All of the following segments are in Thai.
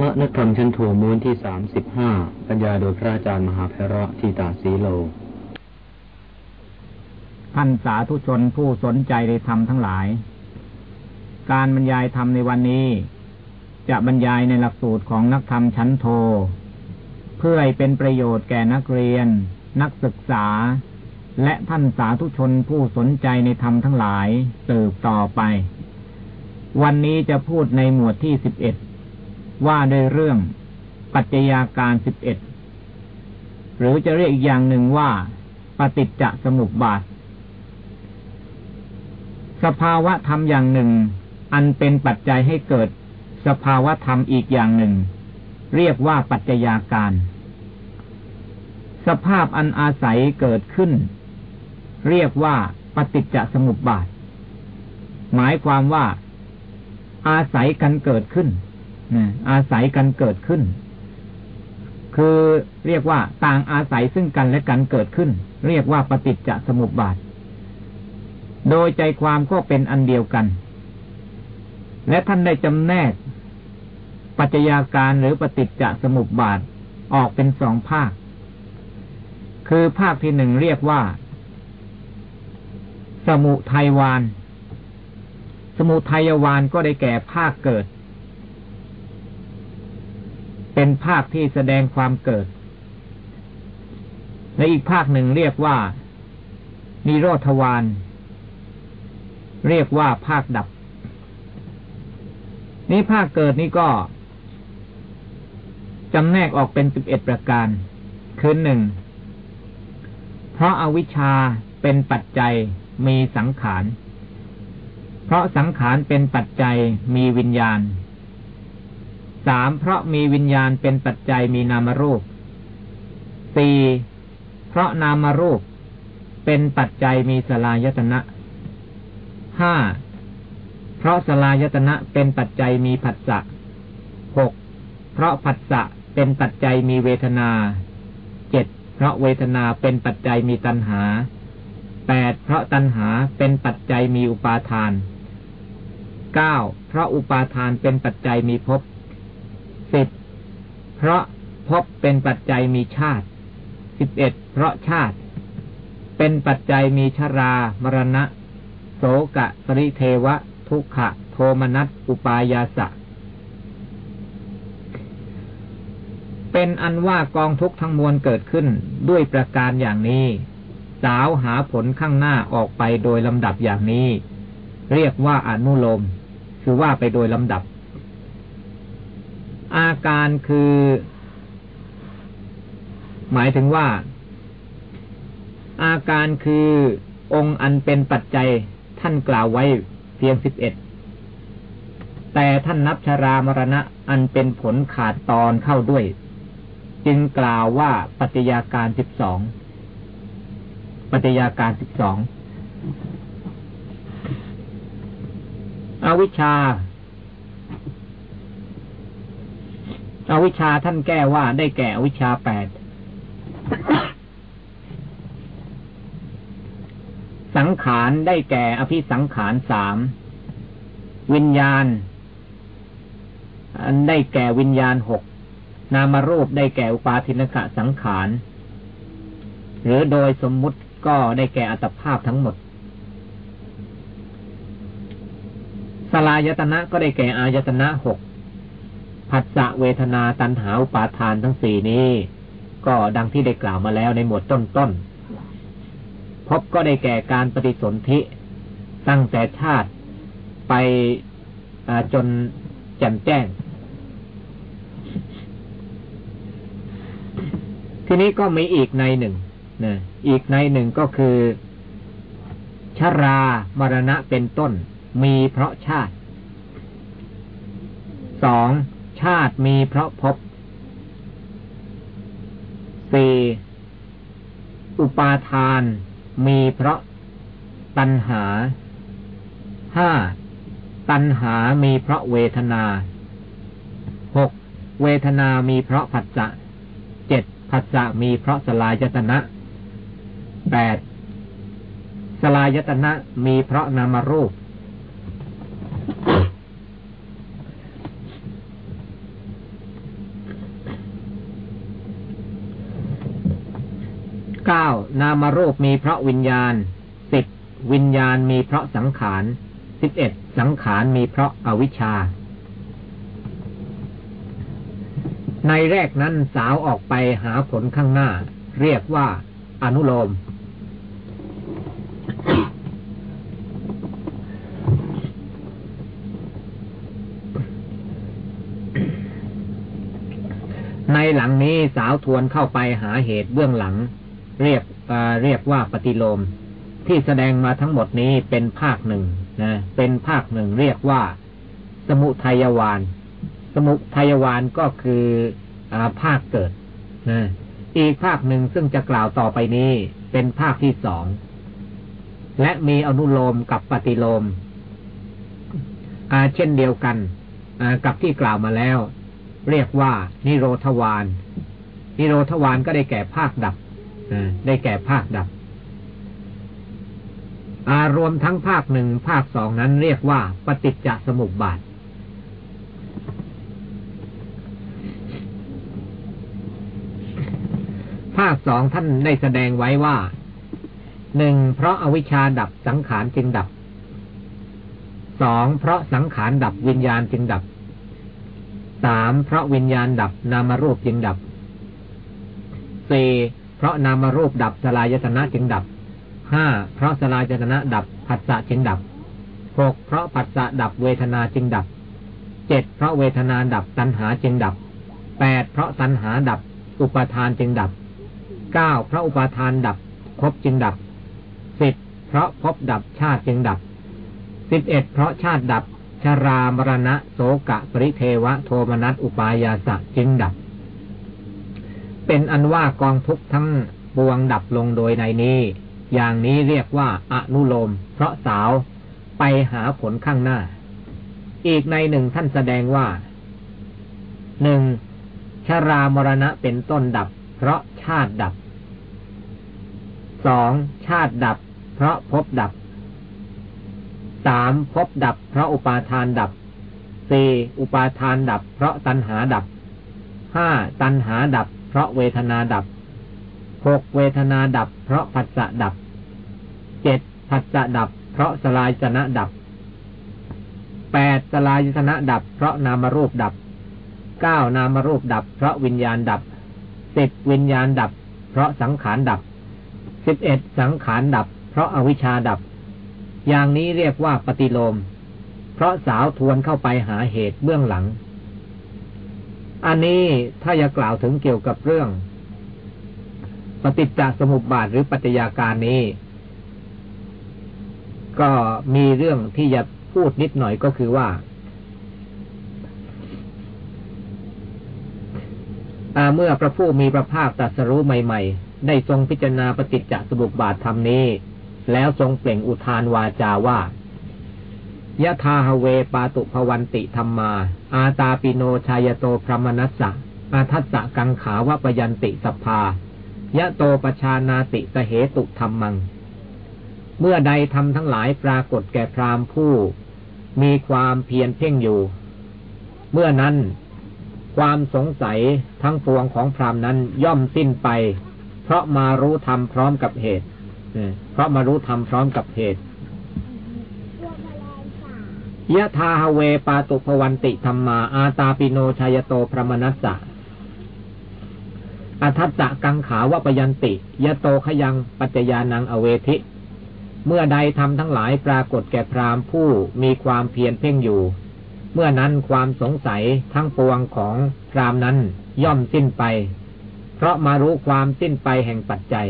มะนักธรรมชั้นโทมูลที่สามสิบห้าปัญญาโดยพระอาจารย์มหาเพระทีตาสีโลท่านสาธุชนผู้สนใจในธรรมทั้งหลาย การบรรยายธรรมในวันนี้ จะบรรยายในหลักสูตรของนักธรรมชั้นโท เพื่อให้เป็นประโยชน์แก่นักเรียน นักศึกษา และท่านสาธุชนผู้สนใจในธรรมทั้งหลายสืบต่อไป วันนี้จะพูดในหมวดที่สิบเอ็ด ว่าโดยเรื่องปัจจัยาการสิบเอ็ดหรือจะเรียกอีกอย่างหนึ่งว่าปฏิจจสมุปบาท สภาวะธรรมอย่างหนึ่ง อันเป็นปัจจัยให้เกิด สภาวะธรรมอีกอย่างหนึ่ง เรียกว่าปัจจัยาการ สภาพอันอาศัยเกิดขึ้น เรียกว่าปฏิจจสมุปบาท หมายความว่า อาศัยกันเกิดขึ้น อาศัยกันเกิดขึ้น คือเรียกว่าต่างอาศัยซึ่งกันและกันเกิดขึ้น เรียกว่าปฏิจจสมุปบาท โดยใจความก็เป็นอันเดียวกัน และท่านได้จำแนก ปัจจัยาการหรือปฏิจจสมุปบาทออกเป็นสองภาค คือภาคที่หนึ่งเรียกว่า สมุทัยวาน สมุทัยวานก็ได้แก่ภาคเกิด เป็นภาคที่แสดงความเกิด และอีกภาคหนึ่งเรียกว่า นิโรธวาน เรียกว่าภาคดับ นี้ภาคเกิดนี้ก็จำแนกออกเป็นสิบเอ็ดประการ คือหนึ่ง เพราะอาวิชชาเป็นปัจจัยมีสังขาร เพราะสังขารเป็นปัจจัยมีวิญญาณ สามเพราะมีวิญญาณเป็นปัจจัยมีนามรูปสี่เพราะนามรูป เป็นปัจจัยมีสลายตนะห้าเพราะสลายตนะเป็นปัจจัยมีผัสสะหกเพราะผัสสะเป็นปัจจัยมีเวทนาเจ็ดเพราะเวทนาเป็นปัจจัยมีตัณหาแปดเพราะตัณหาเป็นปัจจัยมีอุปาทานเก้าเพราะอุปาทานเป็นปัจจัยมีภพ สิบเพราะพบเป็นปัจจัยมีชาติสิบเอ็ดเพราะชาติ เป็นปัจจัยมีชรา มรณะ โสกะปริเทวะ ทุกขะ โทมนัสอุปายาสะ เป็นอันว่ากองทุกทั้งมวลเกิดขึ้นด้วยประการอย่างนี้ สาวหาผลข้างหน้าออกไปโดยลำดับอย่างนี้ เรียกว่าอนุโลม คือว่าไปโดยลำดับ อาการคือ หมายถึงว่า อาการคือองค์อันเป็นปัจจัยท่านกล่าวไว้เพียงสิบเอ็ดแต่ท่านนับชรามรณะอันเป็นผลขาดตอนเข้าด้วย จึงกล่าวว่าปัจจัยาการสิบสองปัจจัยาการสิบสองอวิชชา อวิชชาท่านแก้ว่าได้แก่อวิชชาแปด สังขารได้แก่อภิสังขารสาม วิญญาณ ได้แก่วิญญาณหก นามรูปได้แก่อุปาทินกะสังขาร หรือโดยสมมุติก็ได้แก่อัตภาพทั้งหมดสลายตนะก็ได้แก่อายตนะหก ผัสสะเวทนาตันหาอุปาทานทั้งสี่นี้ ก็ดังที่ได้กล่าวมาแล้วในหมวดต้นๆพบก็ได้แก่การปฏิสนธิตั้งแต่ชาติไปจนแจ่มแจ้ง ทีนี้ก็มีอีกในหนึ่งนะอีกในหนึ่งก็คือ ชรามรณะเป็นต้น มีเพราะชาติสอง ชาติมีเพราะพบสี่อุปาทานมีเพราะตัณหาห้าตัณหามีเพราะเวทนาหกเวทนามีเพราะผัสสะเจ็ดผัสสะมีเพราะสลายตนะแปดสลายตนะมีเพราะนามรูป เก้านามรูปมีเพราะวิญญาณสิบวิญญาณมีเพราะสังขารสิบเอ็ดสังขารมีเพราะอวิชชา ในแรกนั้นสาวออกไปหาผลข้างหน้า เรียกว่า อนุโลม ในหลังนี้สาวทวนเข้าไปหาเหตุเบื้องหลัง เรียกเรียกว่าปฏิโลม ที่แสดงมาทั้งหมดนี้เป็นภาคหนึ่งนะเป็นภาคหนึ่งเรียกว่า สมุทัยวาน สมุทัยวานก็คืออภาคเกิดนะอีกภาคหนึ่งซึ่งจะกล่าวต่อไปนี้เป็นภาคที่สองและมีอนุโลมกับปฏิโลมเช่นเดียวกันกับที่กล่าวมาแล้ว เรียกว่า นิโรธวานนิโรธวานก็ได้แก่ภาคดับ ได้แก่ภาคดับ อารวมทั้งภาคหนึ่งภาคสองนั้นเรียกว่า ปฏิจจสมุปบาท ภาคสองท่านได้แสดงไว้ว่าหนึ่งเพราะอาวิชชาดับสังขารจึงดับสองเพราะสังขารดับวิญญาณจึงดับสามเพราะวิญญาณดับนามรูปจึงดับสี่เพ ราะนามรูปดับสลายตนะจึงดับห้าเพราะสลายตนะดับผัสสะจึงดับหกเพราะผัสสะดับเวทนาจึงดับเจ็ดเพราะเวทนาดับตัณหาจึงดับแปดเพราะตัณหาดับ อุปทานจึงดับเก้าเพราะอุปทานดับภพจึงดับสิบเพราะภพดับชาติจึงดับสิบเอ็ดเพราะชาติดับชรามรณะโสกะปริเทวะโทมนัสอุปายาสะจึงดับ เป็นอันว่ากองทุกทั้งบวงดับลงโดยในนี้ อย่างนี้เรียกว่าอนุโลม เพราะสาวไปหาผลข้างหน้า อีกในหนึ่งท่านแสดงว่าหนึ่งชรามรณะเป็นต้นดับ เพราะชาติดับสองชาติดับ เพราะพบดับสามพบดับ เพราะอุปาทานดับสี่อุปาทานดับ เพราะตัณหาดับห้าตัณหาดับ เพราะเวทนาดับหกเวทนาดับ เพราะผัสสะดับเจ็ดผัสสะดับ เพราะสลายชนะดับแปดสลายชนะดับ เพราะนามรูปดับเก้านามรูปดับ เพราะวิญญาณดับสิบวิญญาณดับ เพราะสังขารดับสิบเอ็ดสังขารดับ เพราะอาวิชชาดับ อย่างนี้เรียกว่าปฏิโลม เพราะสาวทวนเข้าไปหาเหตุเบื้องหลัง อันนี้ถ้าจะกล่าวถึงเกี่ยวกับเรื่อง ปฏิจจสมุปบาทหรือปัจจัยาการนี้ ก็มีเรื่องที่จะพูดนิดหน่อยก็คือว่าเมื่อพระผู้มีพระภาคตรัสรู้ใหม่ ๆ ได้ทรงพิจารณาปฏิจจสมุปบาทธรรมนี้ แล้วทรงเปล่งอุทานวาจาว่า ยะทาฮเวปาตุภวันติธรรมา อาตาปิโนชายโตพรมนัสสะอาทัสสะกังขาวะปยันติสภายะโตปชานาติสเหตุธรรมัง เมื่อใดทำทั้งหลายปรากฏแก่พรามผู้ มีความเพียรเพ่งอยู่ เมื่อนั้น ความสงสัยทั้งปวงของพรามนั้นย่อมสิ้นไป เพราะมารู้ธรรมพร้อมกับเหตุเพราะมารู้ธรรมพร้อมกับเหตุ ยะทาเวปาตุภวันติธรรมา อาตาปิโนชายโตพระมนัสสะอัทัตตะกังขาวะปยันติยะโตขยังปัจจยานังอเวทิ เมื่อใดทำทั้งหลายปรากฏแก่พรามผู้มีความเพียรเพ่งอยู่ เมื่อนั้นความสงสัยทั้งปวงของพรามนั้นย่อมสิ้นไป เพราะมารู้ความสิ้นไปแห่งปัจจัย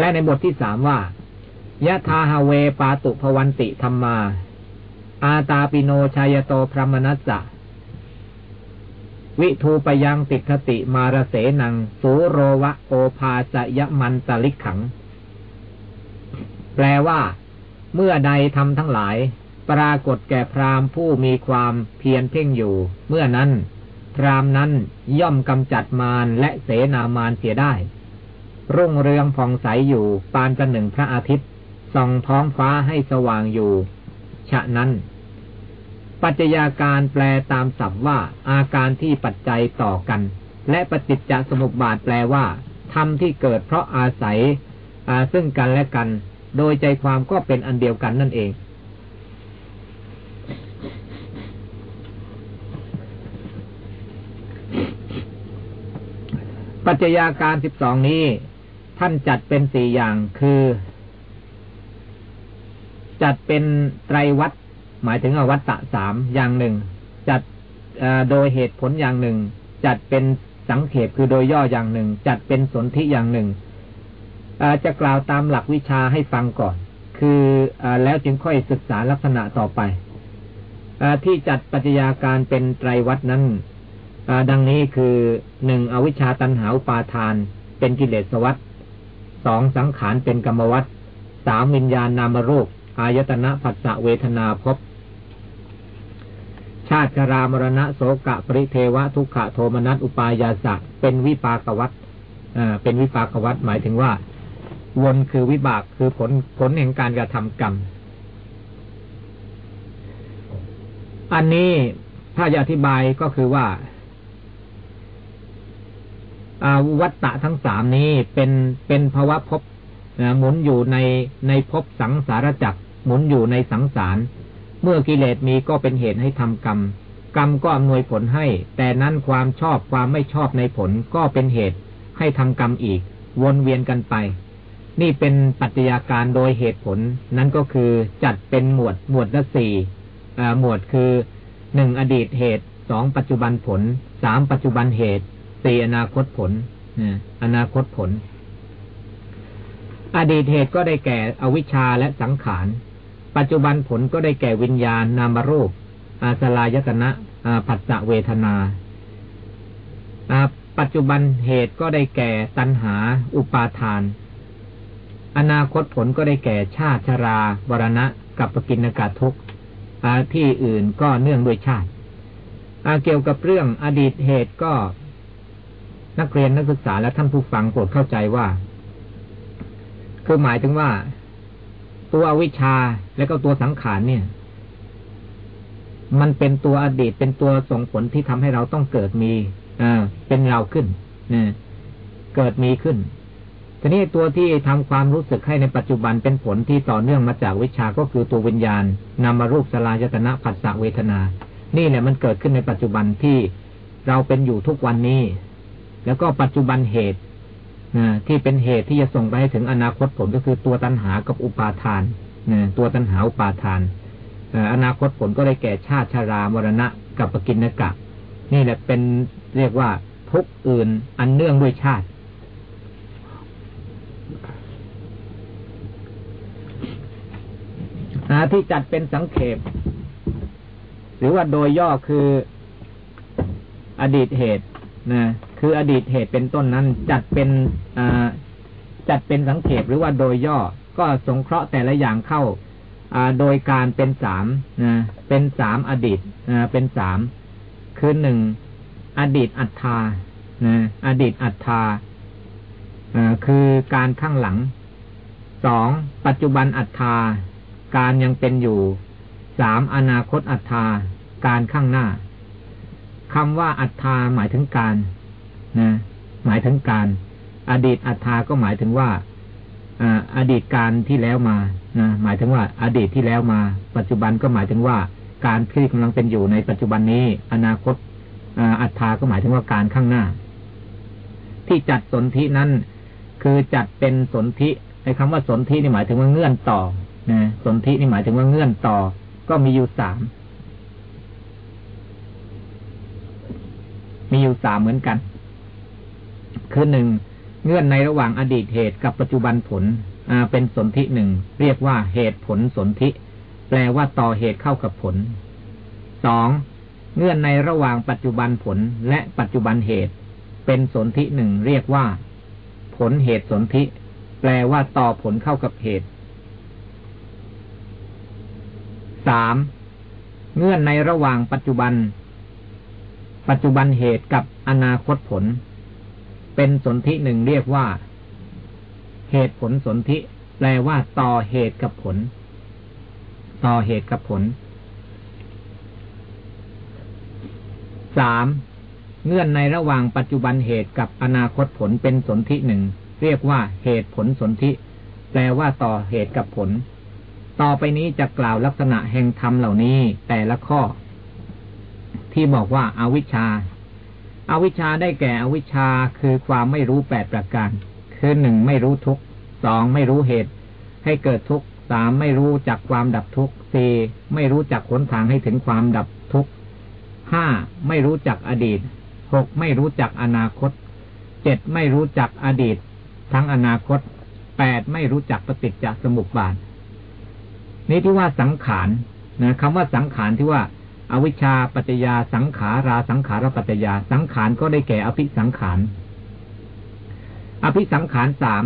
และในบทที่สามว่ายะทาฮาเวปาตุภวันติธรรมา อาตาปิโนชายโตพระมนัสสะวิทูปยังติคติมารเสนัง สูโรวะโอภาสยมันตลิกขัง แปลว่า เมื่อใดทำทั้งหลาย ปรากฏแก่พรามผู้มีความเพียรเพ่งอยู่ เมื่อนั้น พรามนั้นย่อมกำจัดมารและเสนามารเสียได้ รุ่งเรืองผ่องใสอยู่ ปานประหนึ่งพระอาทิตย์ส่องท้องฟ้าให้สว่างอยู่ ฉะนั้น ปัจจัยาการแปลตามศัพท์ว่า อาการที่ปัจจัยต่อกัน และปฏิจจสมุปบาทแปลว่าธรรมที่เกิดเพราะอาศัยซึ่งกันและกัน โดยใจความก็เป็นอันเดียวกันนั่นเองปัจจัยาการสิบสองนี้ ท่านจัดเป็นสี่อย่างคือ จัดเป็นไตรวัตหมายถึงอวัตตะสามอย่างหนึ่ง จัดโดยเหตุผลอย่างหนึ่ง จัดเป็นสังเขปคือโดยย่ออย่างหนึ่ง จัดเป็นสนธิอย่างหนึ่งจะกล่าวตามหลักวิชาให้ฟังก่อน คืออแล้วจึงค่อยศึกษาลักษณะต่อไปอที่จัดปัจจัยาการเป็นไตรวัตนั้นดังนี้คือหนึ่งอวิชชาตันหาปาทาน เป็นกิเลสวัต สองสังขารเป็นกรรมวัตสามวิญญาณนามรูป อายตนะผัสสะเวทนาภพชาติชรามรณะโสกะปริเทวะทุกขะโทมนัสอุปายาสะเป็นวิปากวัตเป็นวิปากวัตหมายถึงว่า วนคือวิบากคือผลผลแห่งการกระทำกรรม อันนี้ถ้าจะอธิบายก็คือว่า วัตตะทั้งสามนี้เป็นเป็นภาวะภพหมุนอยู่ในในภพสังสารจักรหมุนอยู่ในสังสาร เมื่อกิเลสมีก็เป็นเหตุให้ทำกรรม กรรมก็อำนวยผลให้ แต่นั้นความชอบความไม่ชอบในผลก็เป็นเหตุให้ทำกรรมอีก วนเวียนกันไป นี่เป็นปัจจัยาการโดยเหตุผล นั้นก็คือจัดเป็นหมวดหมวดละสี่หมวดคือหนึ่งอดีตเหตุสองปัจจุบันผลสามปัจจุบันเหตุ สี่อนาคตผลอนาคตผล อดีตเหตุก็ได้แก่อวิชชาและสังขาร ปัจจุบันผลก็ได้แก่วิญญาณนามรูป อาสลายตนะผัสสะเวทนา ปัจจุบันเหตุก็ได้แก่ตัณหา อุปาทาน อนาคตผลก็ได้แก่ชาติชราวรณะ กับปกินกาทุกที่อื่นก็เนื่องด้วยชาติเกี่ยวกับเรื่องอดีตเหตุก็ นักเรียนนักศึกษาและท่านผู้ฟังโปรดเข้าใจว่า คือหมายถึงว่า ตัวอวิชชาและก็ตัวสังขารเนี่ย มันเป็นตัวอดีตเป็นตัวส่งผลที่ทำให้เราต้องเกิดมีอ่าเป็นเราขึ้นเนะเกิดมีขึ้นทีนี้ตัวที่ทำความรู้สึกให้ในปัจจุบันเป็นผลที่ต่อเนื่องมาจากวิชาก็คือตัววิญญาณนำมารูปสลายตนะผัสสะเวทนา นี่แหละมันเกิดขึ้นในปัจจุบันที่เราเป็นอยู่ทุกวันนี้ แล้วก็ปัจจุบันเหตุที่เป็นเหตุที่จะส่งไปให้ถึงอนาคตผลก็คือตัวตัณหากับอุปาทานตัวตัณหาอุปาทานอนาคตผลก็ได้แก่ชาติชารามรณะกับปกินนกะ นี่แหละเป็นเรียกว่าทุกอื่นอันเนื่องด้วยชาติ ที่จัดเป็นสังเขปหรือว่าโดยย่อคืออดีตเหตุ นะคืออดีตเหตุเป็นต้นนั้น จัดเป็นจัดเป็นสังเขปหรือว่าโดยย่อ ก็สงเคราะห์แต่ละอย่างเข้าโดยการเป็นสามนะเป็นสามอดีตเป็นสามคือหนึ่งอดีตอัตตานะอดีตอัตตาคือการข้างหลังสองปัจจุบันอัตตาการยังเป็นอยู่สามอนาคตอัตตาการข้างหน้า คำว่าอัตตาหมายถึงการนะหมายถึงการ อดีตอัตตาก็หมายถึงว่าอดีตการที่แล้วมานะหมายถึงว่า อดีตที่แล้วมา ปัจจุบันก็หมายถึงว่า การที่กำลังเป็นอยู่ในปัจจุบันนี้ อนาคตอัตตาก็หมายถึงว่าการข้างหน้า ที่จัดสนธินั้น คือจัดเป็นสนธิไอ้คำว่าสนธินี่หมายถึงว่าเงื่อนต่อนะสนธินี่หมายถึงว่าเงื่อนต่อ ก็มีอยู่สาม มีอยู่สามเหมือนกัน คือหนึ่งเงื่อนในระหว่างอดีตเหตุกับปัจจุบันผลเป็นสนธิหนึ่งเรียกว่าเหตุผลสนธิแปลว่าต่อเหตุเข้ากับผลสองเงื่อนในระหว่างปัจจุบันผลและปัจจุบันเหตุ เป็นสนธิหนึ่งเรียกว่า ผลเหตุสนธิแปลว่าต่อผลเข้ากับเหตุสามเงื่อนในระหว่างปัจจุบัน ปัจจุบันเหตุกับอนาคตผล เป็นสนธิหนึ่งเรียกว่า เหตุผลสนธิแปลว่าต่อเหตุกับผล ต่อเหตุกับผลสามเงื่อนในระหว่างปัจจุบันเหตุกับอนาคตผลเป็นสนธิหนึ่งเรียกว่าเหตุผลสนธิแปลว่าต่อเหตุกับผล ต่อไปนี้จะกล่าวลักษณะแห่งธรรมเหล่านี้แต่ละข้อ ที่บอกว่าอาวิชชาอาวิชชาได้แก่อวิชชาคือความไม่รู้แปดประการ คือหนึ่งไม่รู้ทุกสองไม่รู้เหตุ ให้เกิดทุกสามไม่รู้จักความดับทุกสี่ไม่รู้จักขนทางให้ถึงความดับทุกห้าไม่รู้จักอดีตหกไม่รู้จักอนาคตเจ็ดไม่รู้จักอดีต ทั้งอนาคตแปดไม่รู้จักปฏิจจสมุปบาทนี้ที่ว่าสังขารนะคำว่าสังขารที่ว่า อวิชชาปัจจยาสังขาราสังขารปัจจยาสังขารก็ได้แก่อภิสังขาร อภิสังขารสาม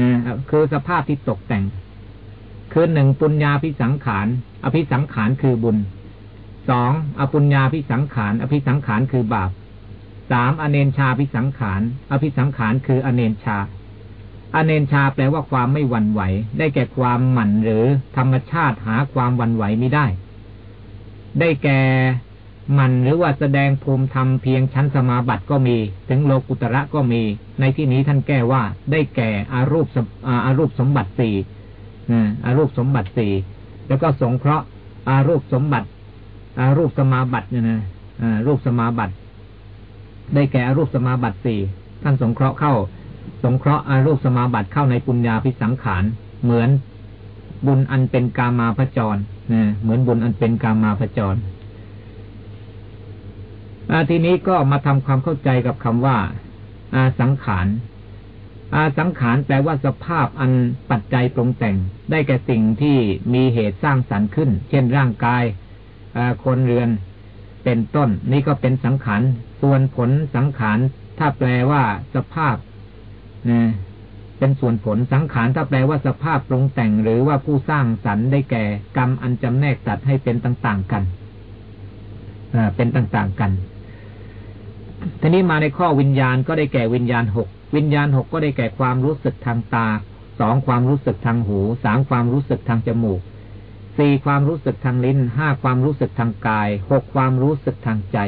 นะคือสภาพที่ตกแต่ง คือหนึ่งปุญญาภิสังขาร อภิสังขารคือบุญสองอปุญญาภิสังขาร อภิสังขารคือบาปสามอเนนชาภิสังขาร อภิสังขารคืออเนนชา อเนนชาแปลว่าความไม่หวั่นไหว ได้แก่ความหมั่นหรือธรรมชาติหาความหวั่นไหวไม่ได้ ได้แก่มันหรือว่าแสดงภูมิธรรมเพียงชั้นสมาบัติก็มี ถึงโลกุตระก็มี ในที่นี้ท่านแก้ว่าได้แก่อารูปอารูปสมบัติสี่อารูปสมบัติสี่แล้วก็สงเคราะห์อารูปสมบัติอารูปสมาบัติเนี่ยนะรูปสมาบัติ ได้แก่อารูปสมาบัติสี่ท่านสงเคราะห์เข้า สงเคราะห์อารูปสมาบัติเข้าในปุญญาพิสังขารเหมือนบุญอันเป็นกามาพจร นะเหมือนบุญอันเป็นกามาพจรทีนี้ก็มาทำความเข้าใจกับคำว่า อาสังขารอาสังขารแปลว่าสภาพอันปัจจัยปรุงแต่ง ได้แก่สิ่งที่มีเหตุสร้างสรรค์ขึ้น เช่นร่างกายคนเรือนเป็นต้น นี่ก็เป็นสังขารส่วนผลสังขารถ้าแปลว่าสภาพ เป็นส่วนผลสังขารถ้าแปลว่าสภาพปรุงแต่งหรือว่าผู้สร้างสรรค์ได้แก่ กรรมอันจำแนกสัตว์ให้เป็นต่างๆกันเป็นต่างๆกัน ทีนี้มาในข้อวิญญาณก็ได้แก่วิญญาณหกวิญญาณหกก็ได้แก่ความรู้สึกทางตาสองความรู้สึกทางหูสามความรู้สึกทางจมูกสี่ความรู้สึกทางลิ้นห้าความรู้สึกทางกายหกความรู้สึกทางใจ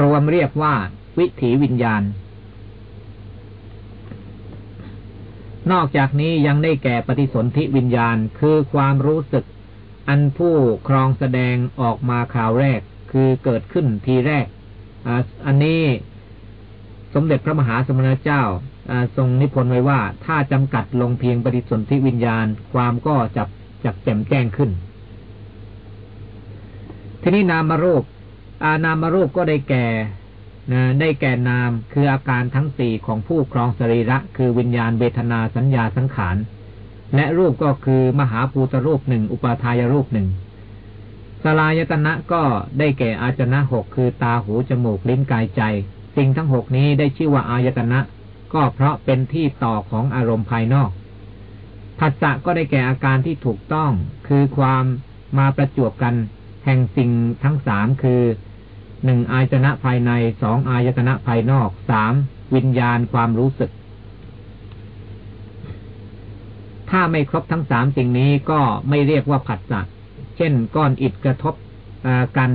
รวมเรียกว่า วิถีวิญญาณ นอกจากนี้ยังได้แก่ปฏิสนธิวิญญาณคือความรู้สึก อันผู้ครองแสดงออกมาข่าวแรกคือเกิดขึ้นทีแรก อันนี้สมเด็จพระมหาสมณเจ้าทรงนิพนธ์ไว้ว่า ถ้าจำกัดลงเพียงปฏิสนธิวิญญาณ ความก็จับจับแจ่มแจ้งขึ้น ทีนี้นามรูป อานามรูปก็ได้แก่ นะได้แก่นามคืออาการทั้งสี่ของผู้ครองสรีระ คือวิญญาณเวทนาสัญญาสังขาร และรูปก็คือมหาภูตรูปหนึ่งอุปาทายรูปหนึ่งสลายตนะก็ได้แก่อาจนะหกคือตาหูจมูกลิ้นกายใจ สิ่งทั้งหกนี้ได้ชื่อว่าอายตนะ ก็เพราะเป็นที่ต่อของอารมณ์ภายนอกผัสสะก็ได้แก่อาการที่ถูกต้อง คือความมาประจวบกัน แห่งสิ่งทั้งสามคือ หนึ่งอายตนะภายในสองอายตนะภายนอกสามวิญญาณความรู้สึก ถ้าไม่ครบทั้งสามสิ่งนี้ก็ไม่เรียกว่าผัสสะเช่นก้อนอิฐกระทบกัน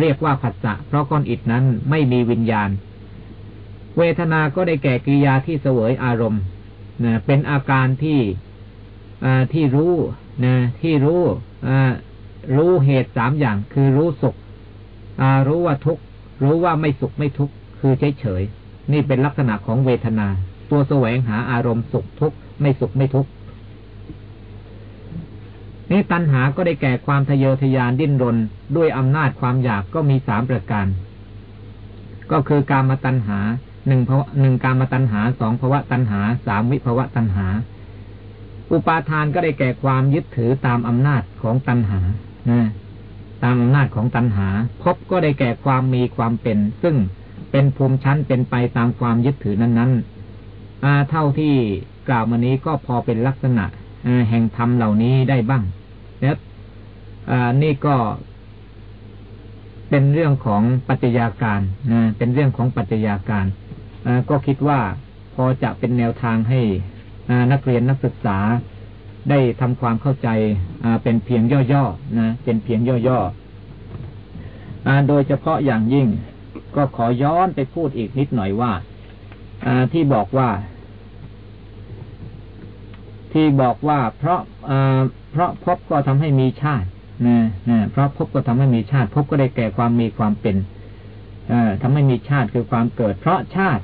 เรียกว่าผัสสะเพราะก้อนอิฐนั้นไม่มีวิญญาณ เวทนาก็ได้แก่กิริยาที่เสวยอารมณ์เป็นอาการที่ที่รู้ที่รู้รู้เหตุสามอย่าง คือรู้สุข รู้ว่าทุกข์รู้ว่าไม่สุขไม่ทุกข์คือเฉยเฉยนี่เป็นลักษณะของเวทนา ตัวแสวงหาอารมณ์สุขทุกข์ไม่สุขไม่ทุกข์นี่ตัณหาก็ได้แก่ความทะเยอทะยานดิ้นรน ด้วยอำนาจความอยากก็มีสามประการ ก็คือการมาตัณหาหนึ่งภาวะหนึ่งการมาตัณหาสองภาวะตัณหาสามวิภาวะตัณหา อุปาทานก็ได้แก่ความยึดถือตามอำนาจของตัณหานะ ตามอำนาจของตัณหา พบก็ได้แก่ความมีความเป็น ซึ่งเป็นภูมิชั้นเป็นไปตามความยึดถือนั้นๆเท่าที่กล่าวมานี้ก็พอเป็นลักษณะแห่งธรรมเหล่านี้ได้บ้างแล้วนี่ก็เป็นเรื่องของปัจจัยาการนะเป็นเรื่องของปัจจัยาการก็คิดว่าพอจะเป็นแนวทางให้นักเรียนนักศึกษา ได้ทำความเข้าใจเป็นเพียงย่อๆนะเป็นเพียงย่อๆโดยเฉพาะอย่างยิ่งก็ขอย้อนไปพูดอีกนิดหน่อยว่าที่บอกว่า ที่บอกว่า เพราะเพราะพบก็ทำให้มีชาตินะนะเพราะพบก็ทำให้มีชาติ พบก็ได้แก่ความมีความเป็นอทำให้มีชาติคือความเกิด เพราะชาติ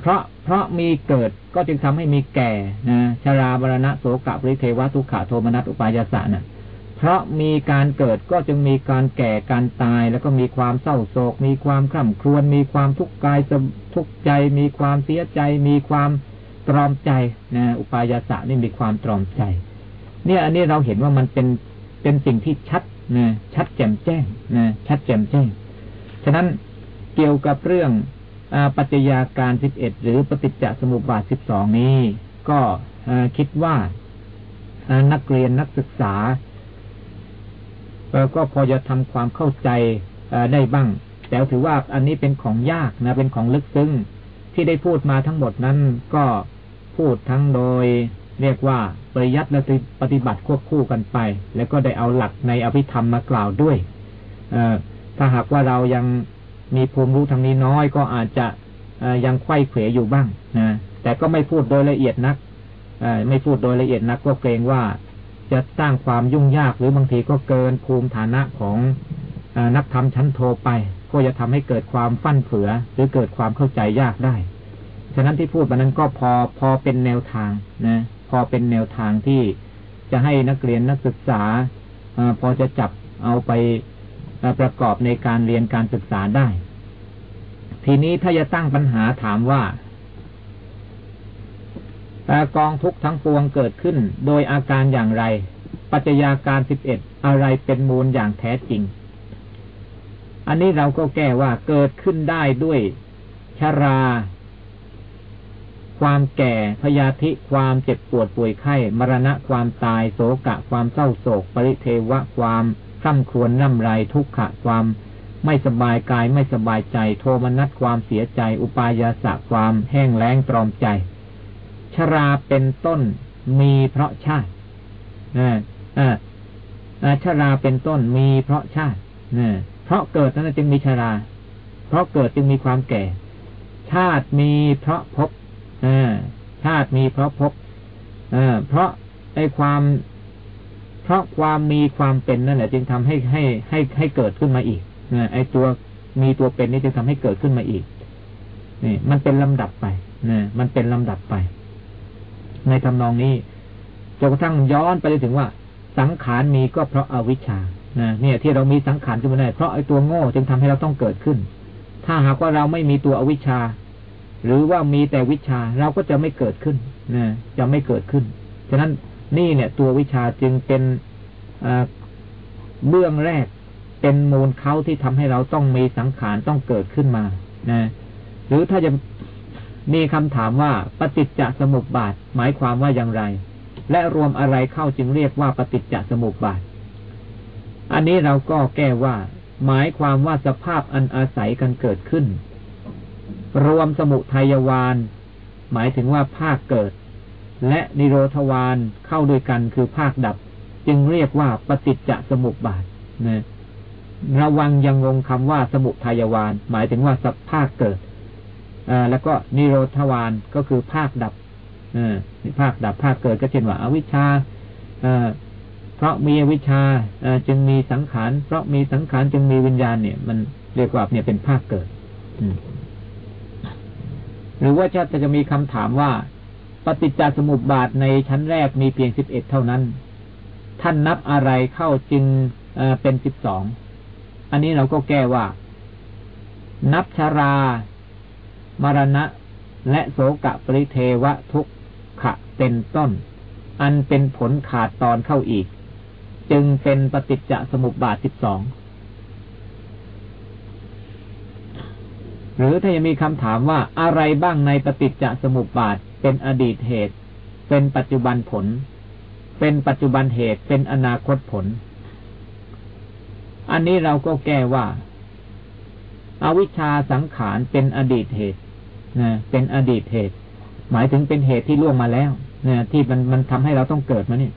เพราะ เพราะมีเกิดก็จึงทำให้มีแก่นะชราบรณะโสกะปริเทวะทุกขะโทมนัสอุปายาสะนะเพราะมีการเกิดก็จึงมีการแก่การตาย แล้วก็มีความเศร้าโศก มีความคร่ำครวญมีความทุกข์กายทุกข์ใจ มีความเสียใจ มีความตรอมใจนะอุปายาสะนี่มีความตรอมใจ เนี่ยอันนี้เราเห็นว่ามันเป็นเป็นสิ่งที่ชัดนะชัดแจ่มแจ้งนะชัดแจ่มแจ้ง ฉะนั้นเกี่ยวกับเรื่อง ปัจจยาการสิบเอ็ดหรือปฏิจจสมุปบาทสิบสองนี้ ก็คิดว่านักเรียนนักศึกษาก็พอจะทำความเข้าใจได้บ้าง แต่ถือว่าอันนี้เป็นของยากนะ เป็นของลึกซึ้งที่ได้พูดมาทั้งหมดนั้นก็พูดทั้งโดย เรียกว่าปริยัติและปฏิบัติควบคู่กันไป แล้วก็ได้เอาหลักในอภิธรรมมากล่าวด้วยถ้าหากว่าเรายัง มีภูมิรู้ทางนี้น้อยก็อาจจะยังไข้เขวอยู่บ้างนะแต่ก็ไม่พูดโดยละเอียดนักไม่พูดโดยละเอียดนักก็เกรงว่าจะสร้างความยุ่งยากหรือบางทีก็เกินภูมิฐานะของอนักธรรมชั้นโทไป ก็จะทำให้เกิดความฟั่นเฟือ หรือเกิดความเข้าใจยากได้ ฉะนั้นที่พูดมานั้นก็พอพอเป็นแนวทางนะพอเป็นแนวทางที่จะให้นักเรียนนักศึกษาอพอจะจับเอาไป ประกอบในการเรียนการศึกษาได้ ทีนี้ถ้าจะตั้งปัญหาถามว่ากองทุกทั้งปวงเกิดขึ้น โดยอาการอย่างไร ปัจจัยาการสิบเอ็ดอะไรเป็นมูลอย่างแท้จริง อันนี้เราก็แก้ว่าเกิดขึ้นได้ด้วยชารา ความแก่พยาธิความเจ็บปวดป่วยไข้ มรณะความตายโศกะ ความเศร้าโศก ปริเทวะความ คร่ำครวญน้ำไรทุกขะความไม่สบายกายไม่สบายใจ โทมนัสความเสียใจ อุปายาสะความแห้งแล้งตรอมใจ ชราเป็นต้นมีเพราะชาติชราเป็นต้นมีเพราะชาติเพราะเกิดนั้นจึงมีชรา เพราะเกิดจึงมีความแก่ ชาติมีเพราะพบชาติมีเพราะพบเพราะไอ้ความ เพราะความมีความเป็นนั่นแหละ จึงทำให้ให้ให้ให้เกิดขึ้นมาอีกนะไอ้ตัวมีตัวเป็นนี่จึงทำให้เกิดขึ้นมาอีกนี่มันเป็นลำดับไปนะมันเป็นลำดับไป ในทำนองนี้จนกระทั่งย้อนไปถึงว่า สังขารมีก็เพราะอาวิชชานะเนี่ย ที่เรามีสังขารขึ้นมาได้เพราะไอ้ตัวโง่จึงทำให้เราต้องเกิดขึ้น ถ้าหากว่าเราไม่มีตัวอวิชชา หรือว่ามีแต่วิชาเราก็จะไม่เกิดขึ้นนะจะไม่เกิดขึ้นฉะนั้น นี่เนี่ย ตัววิชาจึงเป็นเบื้องแรกเป็นมูลเขาที่ทำให้เราต้องมีสังขารต้องเกิดขึ้นมานะหรือถ้าจะมีคำถามว่าปฏิจจสมุปบาท หมายความว่าอย่างไร และรวมอะไรเข้าจึงเรียกว่าปฏิจจสมุปบาท อันนี้เราก็แก้ว่า หมายความว่าสภาพอันอาศัยกันเกิดขึ้น รวมสมุทัยวานหมายถึงว่าภาคเกิด และนิโรธวานเข้าด้วยกันคือภาคดับ จึงเรียกว่าปฏิจจสมุปบาทนะระวังยังงงคำว่าสมุทัยวาน หมายถึงว่าสภาคเกิดแล้วก็นิโรธวานก็คือภาคดับภาคดับภาคเกิดก็เช่นว่าอาวิชชาเพราะมีอวิชชาจึงมีสังขาร เพราะมีสังขารจึงมีวิญญาณเนี่ย มันเรียกว่าเนี่ยเป็นภาคเกิดหรือว่าจะจะมีคำถามว่า ปฏิจจสมุปบาทในชั้นแรกมีเพียงสิบเอ็ดเท่านั้น ท่านนับอะไรเข้าจึงเป็นสิบสอง อันนี้เราก็แก้ว่า นับชารา มรณะ และโสกะปริเทวทุกขะเป็นต้น อันเป็นผลขาดตอนเข้าอีก จึงเป็นปฏิจจสมุปบาทสิบสอง หรือถ้ายังมีคำถามว่าอะไรบ้างในปฏิจจสมุปบาท เป็นอดีตเหตุ เป็นปัจจุบันผล เป็นปัจจุบันเหตุ เป็นอนาคตผล อันนี้เราก็แก้ว่าอาวิชชาสังขารเป็นอดีตเหตุนะเป็นอดีตเหตุ หมายถึงเป็นเหตุที่ล่วงมาแล้วนี่ยที่มันมันทำให้เราต้องเกิดมาเนี่ย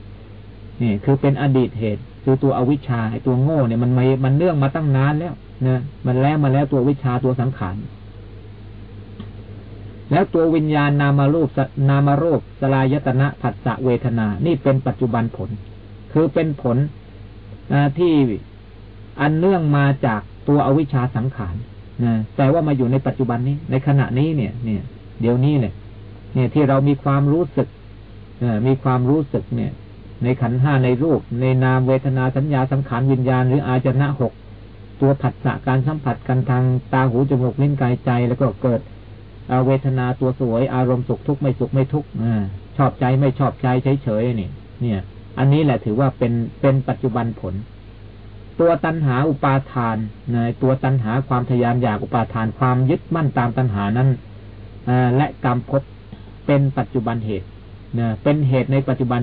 นี่คือเป็นอดีตเหตุ คือตัวอวิชชาไอตัวโง่เนี่ยมันม่มันเนื่องมาตั้งนานแล้วนะมันแล้วมาแล้วตัววิชาตัวสังขาร แล้วตัววิญญาณนามารูปนามารูปสลายตนะผัสสะเวทนา นี่เป็นปัจจุบันผล คือเป็นผลที่อันเนื่องมาจากตัวอวิชชาสังขารนะแต่ว่ามาอยู่ในปัจจุบันนี้ ในขณะนี้เนี่ย เนี่ย เดี๋ยวนี้เนี่ย เนี่ยที่เรามีความรู้สึกมีความรู้สึกเนี่ย ในขันห้าในรูป ในนามเวทนาสัญญาสังขารวิญญาณหรืออาจนะหกตัวผัสสะการสัมผัสกันทางตาหูจมูกลิ้นกายใจแล้วก็เกิด เวทนาตัวสวย อารมณ์สุขทุกข์ไม่สุขไม่ทุกข์ชอบใจไม่ชอบใจเฉยๆนี่ เนี่ย อันนี้แหละถือว่าเป็นเป็นปัจจุบันผล ตัวตัณหาอุปาทานนตัวตัณหาความทยานอยากอุปาทานความยึดมั่นตามตัณหานั้นและกรรมพบเป็นปัจจุบันเหตุเป็นเหตุในปัจจุบัน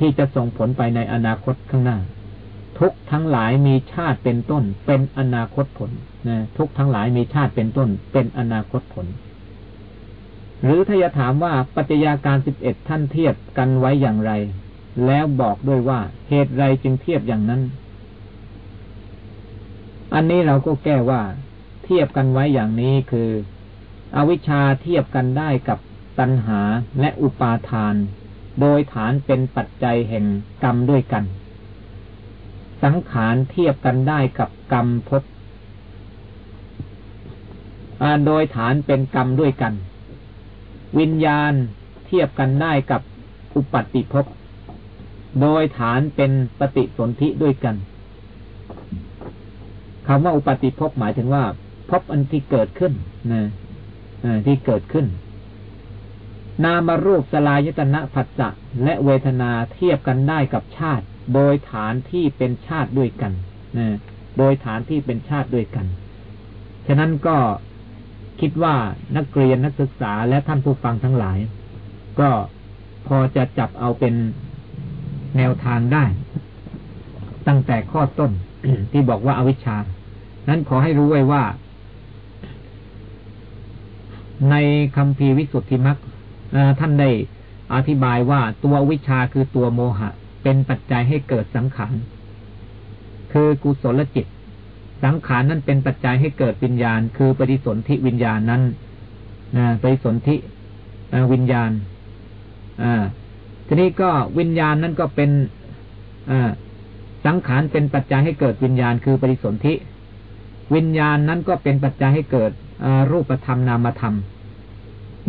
ที่จะส่งผลไปในอนาคตข้างหน้า ทุกทั้งหลายมีชาติเป็นต้น เป็นอนาคตผลนะทุกทั้งหลายมีชาติเป็นต้น เป็นอนาคตผล หรือถ้าจะถามว่าปัจจัยาการสิบเอ็ดท่านเทียบกันไว้อย่างไร แล้วบอกด้วยว่าเหตุไรจึงเทียบอย่างนั้น อันนี้เราก็แก้ว่า เทียบกันไว้อย่างนี้คือ อวิชชาเทียบกันได้กับตัณหาและอุปาทาน โดยฐานเป็นปัจจัยแห่งกรรมด้วยกัน สังขารเทียบกันได้กับกรรมพบโดยฐานเป็นกรรมด้วยกัน วิญญาณเทียบกันได้กับอุปัติภพโดยฐานเป็นปฏิสนธิด้วยกันคำว่าอุปติภพหมายถึงว่าพบอันที่เกิดขึ้นนะที่เกิดขึ้น นามรูปสลายตนะผัสสะและเวทนาเทียบกันได้กับชาติ โดยฐานที่เป็นชาติด้วยกันนะโดยฐานที่เป็นชาติด้วยกัน ฉะนั้นก็คิดว่านักเรียนนักศึกษาและท่านผู้ฟังทั้งหลาย ก็พอจะจับเอาเป็นแนวทางได้ ตั้งแต่ข้อต้นที่บอกว่าอาวิชชา นั้นขอให้รู้ไว้ว่า ในคำพีวิสุทธิมักท่านได้อธิบายว่าตัววิชาคือตัวโมหะ เป็นปัจจัยให้เกิดสังขาร คือกุศลจิต สังขารนั้นเป็นปัจจัยให้เกิดวิญญาณ คือปฏิสนธิวิญญาณนั้นปฏิสนธิวิญญาณทีนี้ก็วิญญาณนั้นก็เป็นสังขารเป็นปัจจัยให้เกิดวิญญาณ คือปฏิสนธิ วิญญาณนั้นก็เป็นปัจจัยให้เกิดรูปธรรมนามธรรม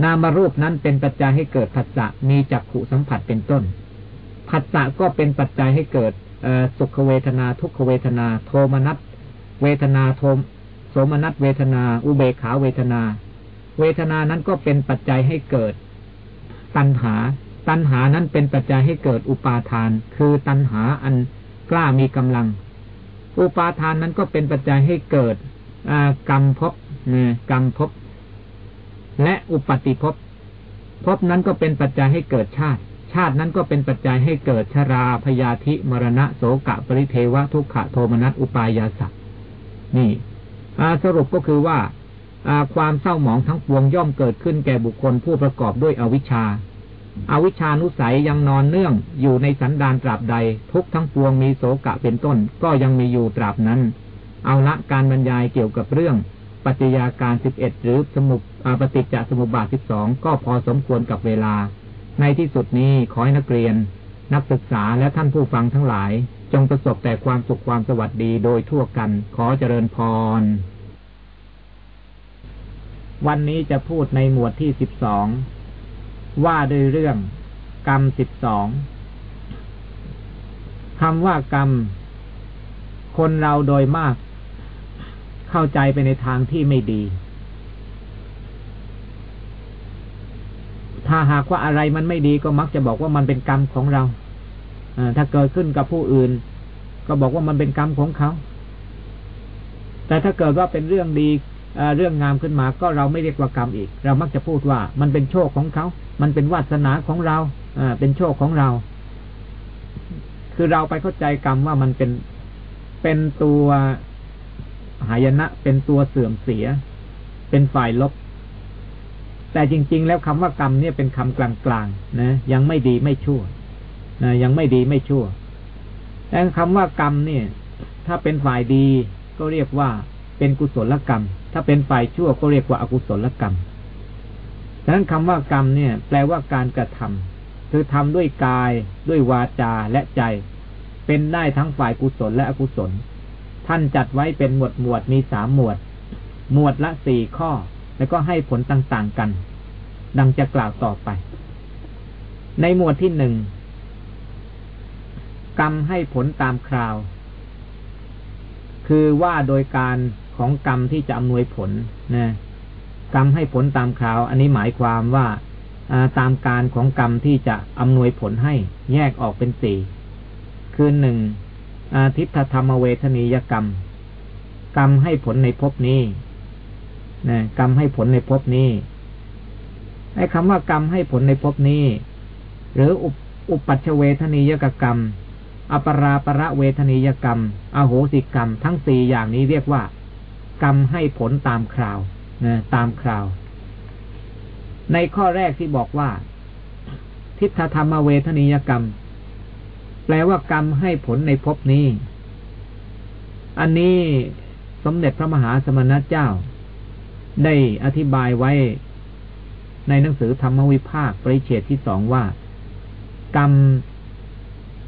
นามรูปนั้นเป็นปัจจัยให้เกิดผัสสะมีจักขุสัมผัสเป็นต้น ผัสสะก็เป็นปัจจัยให้เกิดสุขเวทนาทุกขเวทนา โทมนัสเวทนาโทมโสมนัสเวทนา อุเบขาเวทนา เวทนานั้นก็เป็นปัจจัยให้เกิด ตัณหา ตัณหานั้นเป็นปัจจัยให้เกิดอุปาทาน คือตัณหาอันกล้ามีกำลัง อุปาทานนั้นก็เป็นปัจจัยให้เกิดกรรมภพกรรมภพและอุปติภพภพนั้นก็เป็นปัจจัยให้เกิดชาติ ชาตินั้นก็เป็นปัจจัยให้เกิดชราพยาธิมรณะโสกะปริเทวะทุกขะโทมนัสอุปายาสัพนี่สรุปก็คือว่าความเศร้าหมองทั้งปวงย่อมเกิดขึ้นแก่บุคคลผู้ประกอบด้วยอวิชชาอาวิชานุสัยยังนอนเนื่องอยู่ในสันดานตราบใด ทุกทั้งปวงมีโสกะเป็นต้นก็ยังมีอยู่ตราบนั้น เอาละการบรรยายเกี่ยวกับเรื่องปัจจัยาการสิบเอ็ดหรือสมุปปฏิจจสมุปบาทสิบสองก็พอสมควรกับเวลา ในที่สุดนี้ขอให้นักเรียน นักศึกษาและท่านผู้ฟังทั้งหลาย จงประสบแต่ความสุขความสวัสดีโดยทั่วกัน ขอเจริญพร วันนี้จะพูดในหมวดที่สิบสองว่าด้วยเรื่อง กรรมสิบสองคำว่ากรรม คนเราโดยมาก เข้าใจไปในทางที่ไม่ดี ถ้าหากว่าอะไรมันไม่ดีก็มักจะบอกว่ามันเป็นกรรมของเราถ้าเกิดขึ้นกับผู้อื่น ก็บอกว่ามันเป็นกรรมของเขา แต่ถ้าเกิดว่าเป็นเรื่องดีเรื่องงามขึ้นมาก็เราไม่เรียกว่ากรรมอีก เรามักจะพูดว่า มันเป็นโชคของเขา มันเป็นวาสนาของเราอเป็นโชคของเรา คือเราไปเข้าใจกรรมว่ามันเป็นเป็นตัวหายนะเป็นตัวเสื่อมเสีย เป็นฝ่ายลบ แต่จริง ๆ แล้วคำว่ากรรมเนี่ยเป็นคำกลางๆนะยังไม่ดีไม่ชั่วนะยังไม่ดีไม่ชั่วแต่คำว่ากรรมเนี่ย ถ้าเป็นฝ่ายดีก็เรียกว่าเป็นกุศลกรรม ถ้าเป็นฝ่ายชั่วก็เรียกว่าอกุศลกรรมดังนั้นคำว่ากรรมเนี่ย แปลว่าการกระทำคือทำด้วยกายด้วยวาจาและใจ เป็นได้ทั้งฝ่ายกุศลและอกุศล ท่านจัดไว้เป็นหมวดหมวดมีสามหมวด หมวดละสี่ข้อ แล้วก็ให้ผลต่างๆกัน ดังจะกล่าวต่อไป ในหมวดที่หนึ่งกรรมให้ผลตามคราว คือว่าโดยการของกรรมที่จะอำนวยผลนะกรรมให้ผลตามคราว อันนี้หมายความว่าตามการของกรรมที่จะอำนวยผลให้แยกออกเป็นสี่คือหนึ่งอาทิฏฐธรรมเวทนียกรรม กรรมให้ผลในภพนี้ นะกรรมให้ผลในภพนี้ไอ้คำว่ากรรมให้ผลในภพนี้ หรืออุปปัชเวทนียกรรม อปราประเวทนียกรรม อโหสิกรรม ทั้งสี่อย่างนี้เรียกว่า กรรมให้ผลตามคราวนะตามคราว ในข้อแรกที่บอกว่า ทิฏฐธรรมเวทนียกรรม แปลว่ากรรมให้ผลในภพนี้ อันนี้สมเด็จพระมหาสมณเจ้า ได้อธิบายไว้ในหนังสือธรรมวิภาคปริเฉดที่สองว่า กรรม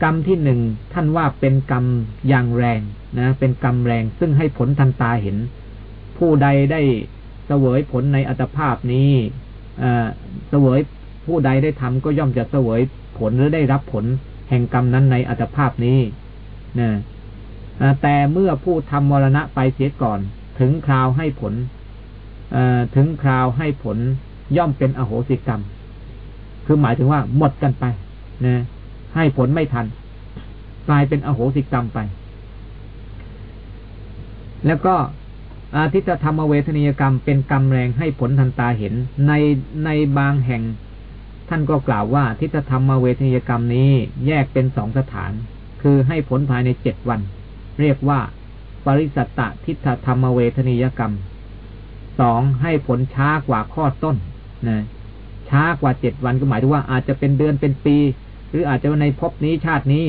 กรรมที่หนึ่งท่านว่าเป็นกรรมอย่างแรงนะ เป็นกรรมแรงซึ่งให้ผลทันตาเห็น ผู้ใดได้เสวยผลในอัตภาพนี้เสวยผู้ใดได้ทำก็ย่อมจะเสวยผลหรือได้รับผลแห่งกรรมนั้นในอัตภาพนี้นะแต่เมื่อผู้ทำมรณะไปเสียก่อน ถึงคราวให้ผล ถึงคราวให้ผลย่อมเป็นอโหสิกรรม คือหมายถึงว่าหมดกันไปนะให้ผลไม่ทัน กลายเป็นอโหสิกรรมไป แล้วก็อาทิตธรรมเวทนียกรรมเป็นกรรมแรงให้ผลทันตาเห็น ในในบางแห่ง ท่านก็กล่าวว่าทิฏฐธรรมเวทนียกรรมนี้แยกเป็นสองสถาน คือให้ผลภายในเจ็ดวัน เรียกว่า ปริสัตตทิฏฐธรรมเวทนียกรรม สองให้ผลช้ากว่าข้อต้นนะช้ากว่าเจ็ดวันก็หมายถึงว่าอาจจะเป็นเดือนเป็นปี หรืออาจจะในภพนี้ชาตินี้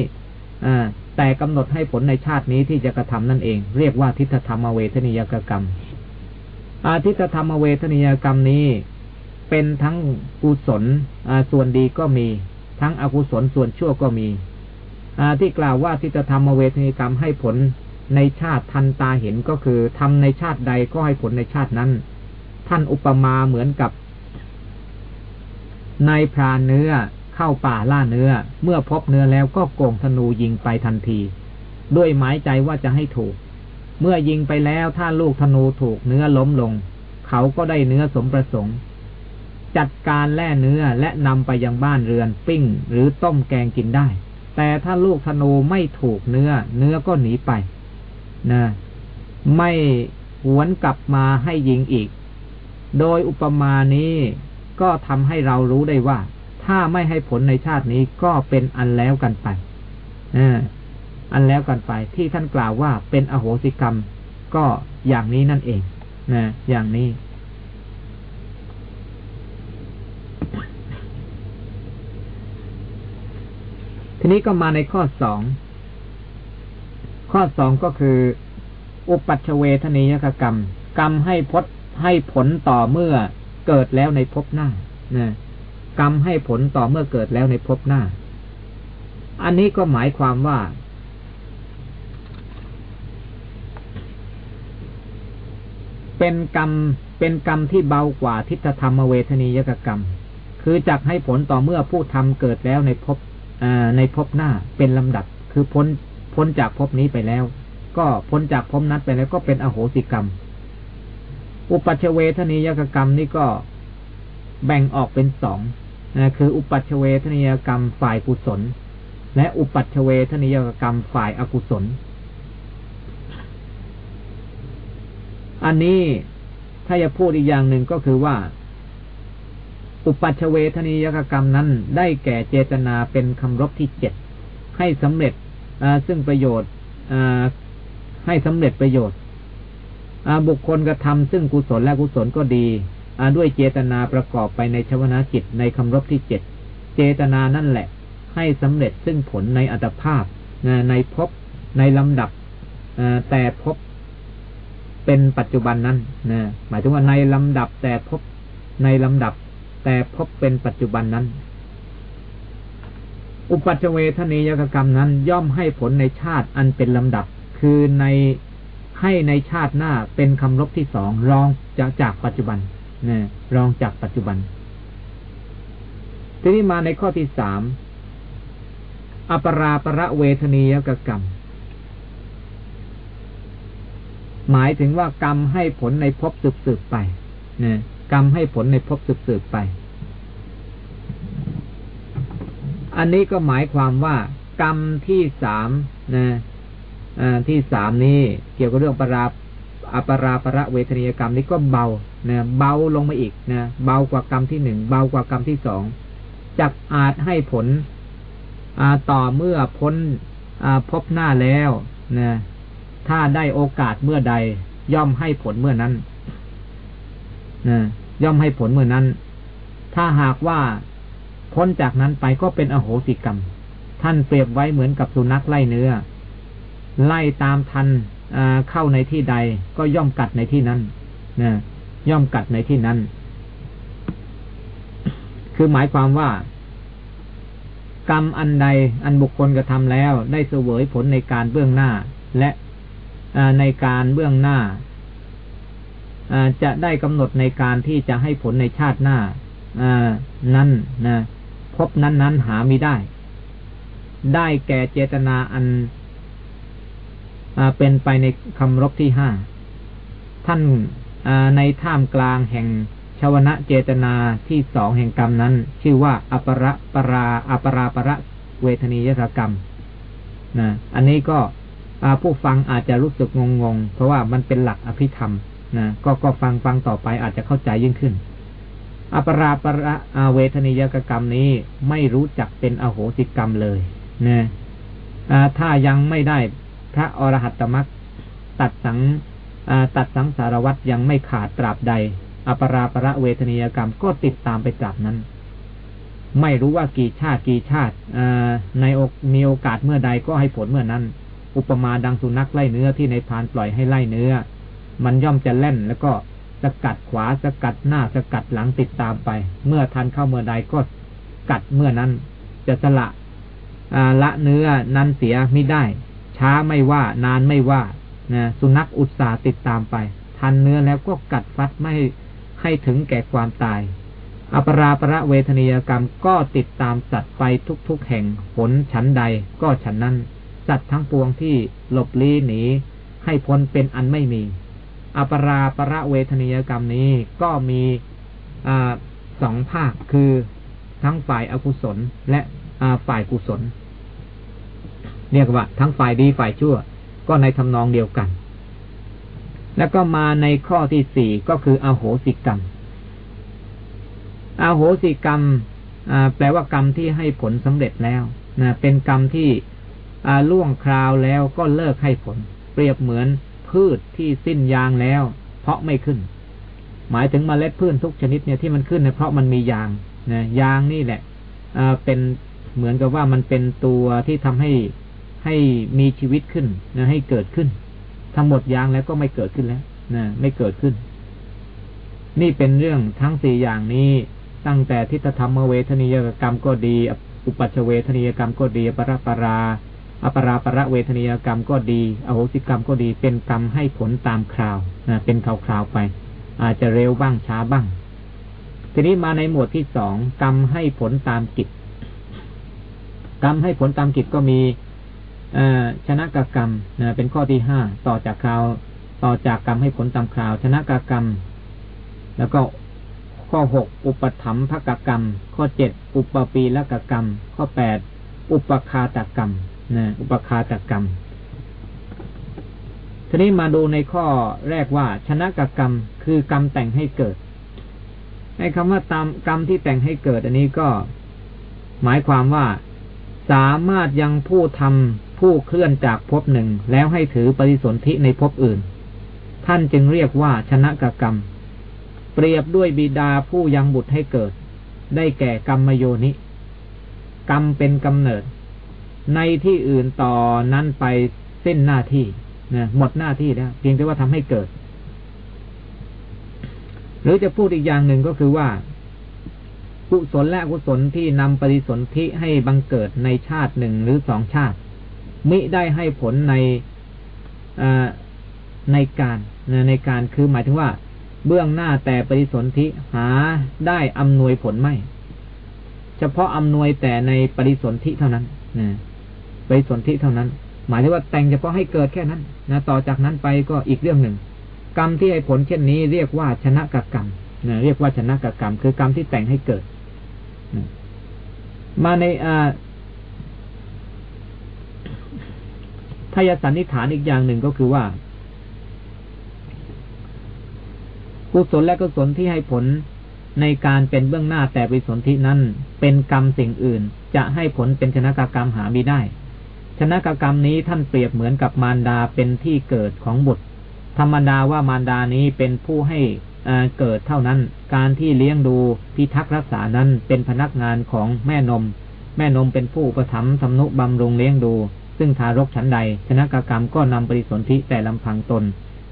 อแต่กำหนดให้ผลในชาตินี้ที่จะกระทำนั่นเอง เรียกว่าทิฏฐธรรมเวทนิยกรรม อาทิฏฐธรรมเวทนิยกรรมนี้เป็นทั้งกุศลส่วนดีก็มี ทั้งอกุศลส่วนชั่วก็มีที่กล่าวว่าทิฏฐธรรมเวทนิยกรรมให้ผล ในชาติทันตาเห็นก็คือทำในชาติใดก็ให้ผลในชาตินั้น ท่านอุปมาเหมือนกับในพรานเนื้อเข้าป่าล่าเนื้อ เมื่อพบเนื้อแล้วก็โกงธนูยิงไปทันที ด้วยหมายใจว่าจะให้ถูก เมื่อยิงไปแล้วถ้าลูกธนูถูกเนื้อล้มลง เขาก็ได้เนื้อสมประสงค์ จัดการแล่เนื้อและนำไปยังบ้านเรือนปิ้ง หรือต้มแกงกินได้ แต่ถ้าลูกธนูไม่ถูกเนื้อ เนื้อก็หนีไป นะไม่หวนกลับมาให้ยิงอีก โดยอุปมานี้ก็ทำให้เรารู้ได้ว่า ถ้าไม่ให้ผลในชาตินี้ก็เป็นอันแล้วกันไปอันแล้วกันไป ที่ท่านกล่าวว่าเป็นอโหสิกรรม ก็อย่างนี้นั่นเองนะอย่างนี้ ทีนี้ก็มาในข้อสอง ข้อสองก็คือ อุปัชเวทนิยกรรม กรรมให้พดให้ผลต่อเมื่อเกิดแล้วในภพหน้านะกรรมให้ผลต่อเมื่อเกิดแล้วในภพหน้า อันนี้ก็หมายความว่า เป็นกรรมเป็นกรรมที่เบากว่าทิฏฐธรรมเวทนียกรรม คือจักให้ผลต่อเมื่อผู้ทำเกิดแล้วในภพในภพหน้าเป็นลำดับ คือพ้น พ้นจากภพนี้ไปแล้ว ก็พ้นจากภพนั้นไปแล้วก็เป็นอโหสิกรรม อุปัชเวทนียกรรมนี่ก็แบ่งออกเป็นสองนะคืออุปัชเวทนิยกรรมฝ่ายกุศล และอุปัชเวทนิยกรรมฝ่ายอกุศล อันนี้ถ้าจะพูดอีกอย่างหนึ่งก็คือว่า อุปัชเวทนิยกรรมนั้นได้แก่เจตนาเป็นคำรบที่เจ็ดให้สำเร็จ ซึ่งประโยชน์ให้สำเร็จประโยชน์บุคคลกระทำซึ่งกุศลและกุศลก็ดีด้วยเจตนาประกอบไปในชวนาจิตในคำรบที่เจ็ดเจตนานั่นแหละ ให้สำเร็จซึ่งผลในอัตภาพในภพในลำดับแต่พบเป็นปัจจุบันนั้นนะหมายถึงว่าในลำดับแต่พบในลำดับแต่พบเป็นปัจจุบันนั้น อุปัจเวทนียกกรรมนั้นย่อมให้ผลในชาติอันเป็นลำดับ คือในให้ในชาติหน้าเป็นคำลบที่สองรองจากจากปัจจุบันนะรองจากปัจจุบัน ทีนี้มาในข้อที่สามอปราประเวทนียกกรรม หมายถึงว่ากรรมให้ผลในภพสืบสืบไปนะกรรมให้ผลในภพสืบสืบไป อันนี้ก็หมายความว่ากรรมที่สามนะที่สามนี้เกี่ยวกับเรื่องปราอปราประเวทนียกรรมนี้ก็เบานะเบาลงมาอีกนะเบากว่ากรรมที่หนึ่งเบากว่ากรรมที่สองจักอาจให้ผลต่อเมื่อพ้นพบหน้าแล้วนะถ้าได้โอกาสเมื่อใด ย่อมให้ผลเมื่อนั้นนะย่อมให้ผลเมื่อนั้น ถ้าหากว่า พ้นจากนั้นไปก็เป็นอโหสิกรรม ท่านเปรียบไว้เหมือนกับสุนัขไล่เนื้อ ไล่ตามทันเข้าในที่ใดก็ย่อมกัดในที่นั้นนะย่อมกัดในที่นั้น คือหมายความว่า กรรมอันใดอันบุคคลกระทำแล้ว ได้เสวยผลในการเบื้องหน้า และในการเบื้องหน้าจะได้กำหนดในการที่จะให้ผลในชาติหน้านั้นนะ พบนั้นนั้นหาไม่ได้ ได้แก่เจตนาอันเป็นไปในคำรบที่ห้า ท่านในท่ามกลางแห่งชาวนะเจตนาที่สองแห่งกรรมนั้น ชื่อว่า อปรปราอปราประเวทนียกรรมนะอันนี้ก็ผู้ฟังอาจจะรู้สึกงงงเพราะว่ามันเป็นหลักอภิธรรมนะก็ก็ฟังฟังต่อไปอาจจะเข้าใจยิ่งขึ้น อปราประอาเวทนิยกรรมนี้ไม่รู้จักเป็นอโหสิกรรมเลยนะถ้ายังไม่ได้พระอรหัตตมรรคตัดสังตัดสังสารวัตยังไม่ขาดตราบใด อปราประเวทนิยกรรมก็ติดตามไปตราบนั้น ไม่รู้ว่ากี่ชาติกี่ชาติในมีโอกาสเมื่อใดก็ให้ผลเมื่อนั้น อุปมาดังสุนัขไล่เนื้อที่ในพานปล่อยให้ไล่เนื้อ มันย่อมจะเล่นแล้วก็ สกัดขวาสกัดหน้าสกัดหลังติดตามไป เมื่อทันเข้าเมื่อใดก็กัดเมื่อนั้น จะสละละเนื้อนั้นเสียไม่ได้ ช้าไม่ว่านานไม่ว่านะสุนัขอุตสาติดตามไป ทันเนื้อแล้วก็กัดฟัดไม่ให้ถึงแก่ความตาย อปราประเวทนียกรรมก็ติดตามสัตว์ไปทุกๆแห่งผลฉันใดก็ฉันนั้น สัตว์ทั้งปวงที่หลบลี้หนีให้พ้นเป็นอันไม่มี อปราประเวทนิยกรรมนี้ก็มีอสองภาคคือทั้งฝ่ายอกุศลและฝ่ายกุศล เรียกว่า ทั้งฝ่ายดีฝ่ายชั่ว ก็ในทำนองเดียวกัน แล้วก็มาในข้อที่สี่ก็คืออโหสิกรรมอโหสิกรรมแปลว่ากรรมที่ให้ผลสำเร็จแล้วนะเป็นกรรมที่ล่วงคราวแล้วก็เลิกให้ผล เปรียบเหมือน พืชที่สิ้นยางแล้ว เพราะไม่ขึ้น หมายถึงมเมล็ดพืชทุกชนิดเนี่ยที่มันขึ้นเนี่ยเพราะมันมียางนะยางนี่แหละเป็นเหมือนกับว่ามันเป็นตัวที่ทำให้ให้มีชีวิตขึ้นนะให้เกิดขึ้นทั้งหมดยางแล้วก็ไม่เกิดขึ้นแล้วนะไม่เกิดขึ้น นี่เป็นเรื่องทั้งสี่อย่างนี้ตั้งแต่ทิฏฐธรรมเวทนิยกรรมก็ดี อุปัชเวทนิยกรรมก็ดีปรปรา อปราประเวทนียกรรมก็ดี อโหสิกรรมก็ดี เป็นกรรมให้ผลตามคราวนะเป็นคราวๆไป อาจจะเร็วบ้างช้าบ้าง ทีนี้มาในหมวดที่สองกรรมให้ผลตามกิจ กรรมให้ผลตามกิจก็มีชนะกกรรมนะเป็นข้อที่ห้าต่อจากคราว ต่อจากกรรมให้ผลตามคราว ชนะกกรรม แล้วก็ข้อหกอุปถัมภกกรรม ข้อเจ็ดอุปปีละกกรรม ข้อแปดอุปคาตกรรม นะอุปคาตกรรม ทีนี้มาดูในข้อแรกว่า ชนะกกรรมคือกรรมแต่งให้เกิดในคำว่าตามกรรมที่แต่งให้เกิด อันนี้ก็ หมายความว่าสามารถยังผู้ทำผู้เคลื่อนจากภพหนึ่ง แล้วให้ถือปฏิสนธิในภพอื่น ท่านจึงเรียกว่าชนะกกรรม เปรียบด้วยบิดาผู้ยังบุตรให้เกิด ได้แก่กรรมโยนิ กรรมเป็นกำเนิด ในที่อื่นต่อนั้นไปเส้นหน้าที่นะหมดหน้าที่แล้วเพียงแต่ว่าทำให้เกิด หรือจะพูดอีกอย่างหนึ่งก็คือว่า กุศลและกุศลที่นำปฏิสนธิให้บังเกิดในชาติหนึ่งหรือสองชาติ มิได้ให้ผลในในการในการคือหมายถึงว่า เบื้องหน้าแต่ปฏิสนธิหาได้อำนวยผลไม่ เฉพาะอำนวยแต่ในปฏิสนธิเท่านั้นนะ ไปสนธิเท่านั้น หมายถึงว่าแต่งเฉพาะให้เกิดแค่นั้นนะต่อจากนั้นไปก็อีกเรื่องหนึ่ง กรรมที่ให้ผลเช่นนี้เรียกว่าชนะกกรรมนะเรียกว่าชนะกกรรม คือกรรมที่แต่งให้เกิดมาในอาทายสันนิฐานอีกอย่างหนึ่งก็คือว่า กุศลและกุศลที่ให้ผลในการเป็นเบื้องหน้าแต่วิสนธินั้น เป็นกรรมสิ่งอื่น จะให้ผลเป็นชนะกกรรมหาไม่ได้ ชนะกกรรมนี้ท่านเปรียบเหมือนกับมารดาเป็นที่เกิดของบุตร ธรรมดาว่ามารดานี้เป็นผู้ให้เกิดเท่านั้น การที่เลี้ยงดูพิทักษ์รักษานั้นเป็นพนักงานของแม่นม แม่นมเป็นผู้ประถมทำนุบำรุงเลี้ยงดู ซึ่งทารกชั้นใด ชนะกกรรมก็นำปริสนธิแต่ลำพังตน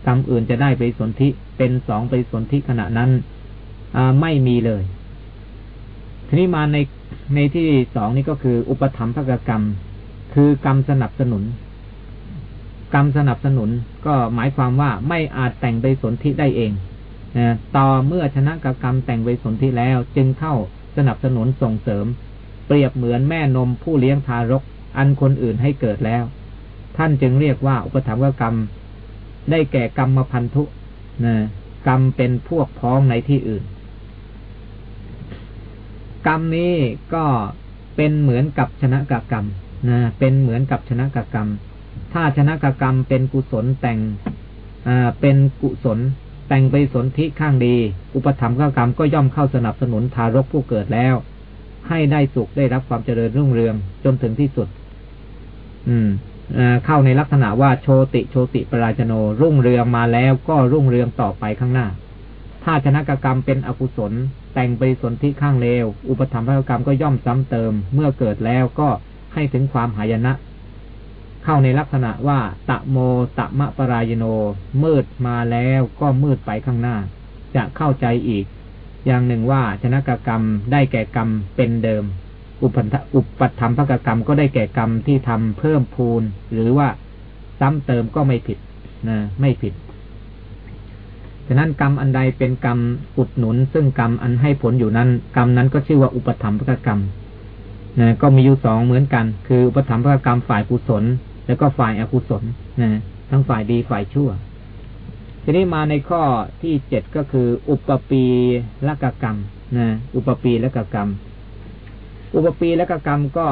กรรมอื่นจะได้ปริสนธิเป็นสองปริสนธิขณะนั้นไม่มีเลย ทีนี้มาในในที่สองนี้ก็คืออุปธรรมภกกรรม คือกรรมสนับสนุน กรรมสนับสนุนก็หมายความว่าไม่อาจแต่งไปสนธิได้เองนะต่อเมื่อชนะกกรรมแต่งไปสนธิแล้วจึงเข้าสนับสนุนส่งเสริม เปรียบเหมือนแม่นมผู้เลี้ยงทารก อันคนอื่นให้เกิดแล้ว ท่านจึงเรียกว่าอุปธรรมกรรม ได้แก่กรรมพันธุนะกรรมเป็นพวกพ้องในที่อื่น กรรมนี้ก็เป็นเหมือนกับชนะกกรรม นะเป็นเหมือนกับชนะกกรรม ถ้าชนะกกรรมเป็นกุศลแต่งเป็นกุศล แต่งไปสนธิข้างดี อุปธรรมกกรรมก็ย่อมเข้าสนับสนุนทารกผู้เกิดแล้ว ให้ได้สุขได้รับความเจริญรุ่งเรืองจนถึงที่สุด อืมเข้าในลักษณะว่าโชติโชติปราชโนรุ่งเรืองมาแล้วก็รุ่งเรืองต่อไปข้างหน้า ถ้าชนะกกรรมเป็นอกุศล แต่งไปสนธิข้างเลว อุปธรรมกรรมก็ย่อมซ้ำเติม เมื่อเกิดแล้วก็ ให้ถึงความหายนะ เข้าในลักษณะว่า ตะโมตะมะปรายโน มืดมาแล้วก็มืดไปข้างหน้า จะเข้าใจอีก อย่างหนึ่งว่าชนะกกรรมได้แก่กรรมเป็นเดิม อุปอุปธรรมภกกรรมก็ได้แก่กรรมที่ทำเพิ่มพูน หรือว่าซ้ำเติมก็ไม่ผิดนะไม่ผิดฉะนั้นกรรมอันใดเป็นกรรมอุดหนุน ซึ่งกรรมอันให้ผลอยู่นั้น กรรมนั้นก็ชื่อว่าอุปธรรมภกกรรม นะก็มีอยู่สองเหมือนกัน คืออุปธรรมภกกรรมฝ่ายกุศล แล้วก็ฝ่ายอกุศลนะทั้งฝ่ายดีฝ่ายชั่ว ทีนี้มาในข้อที่เจ็ดก็คือ อุปปีละกกรรมนะอุปปีละกกรรม อุปปีละกกรรมก็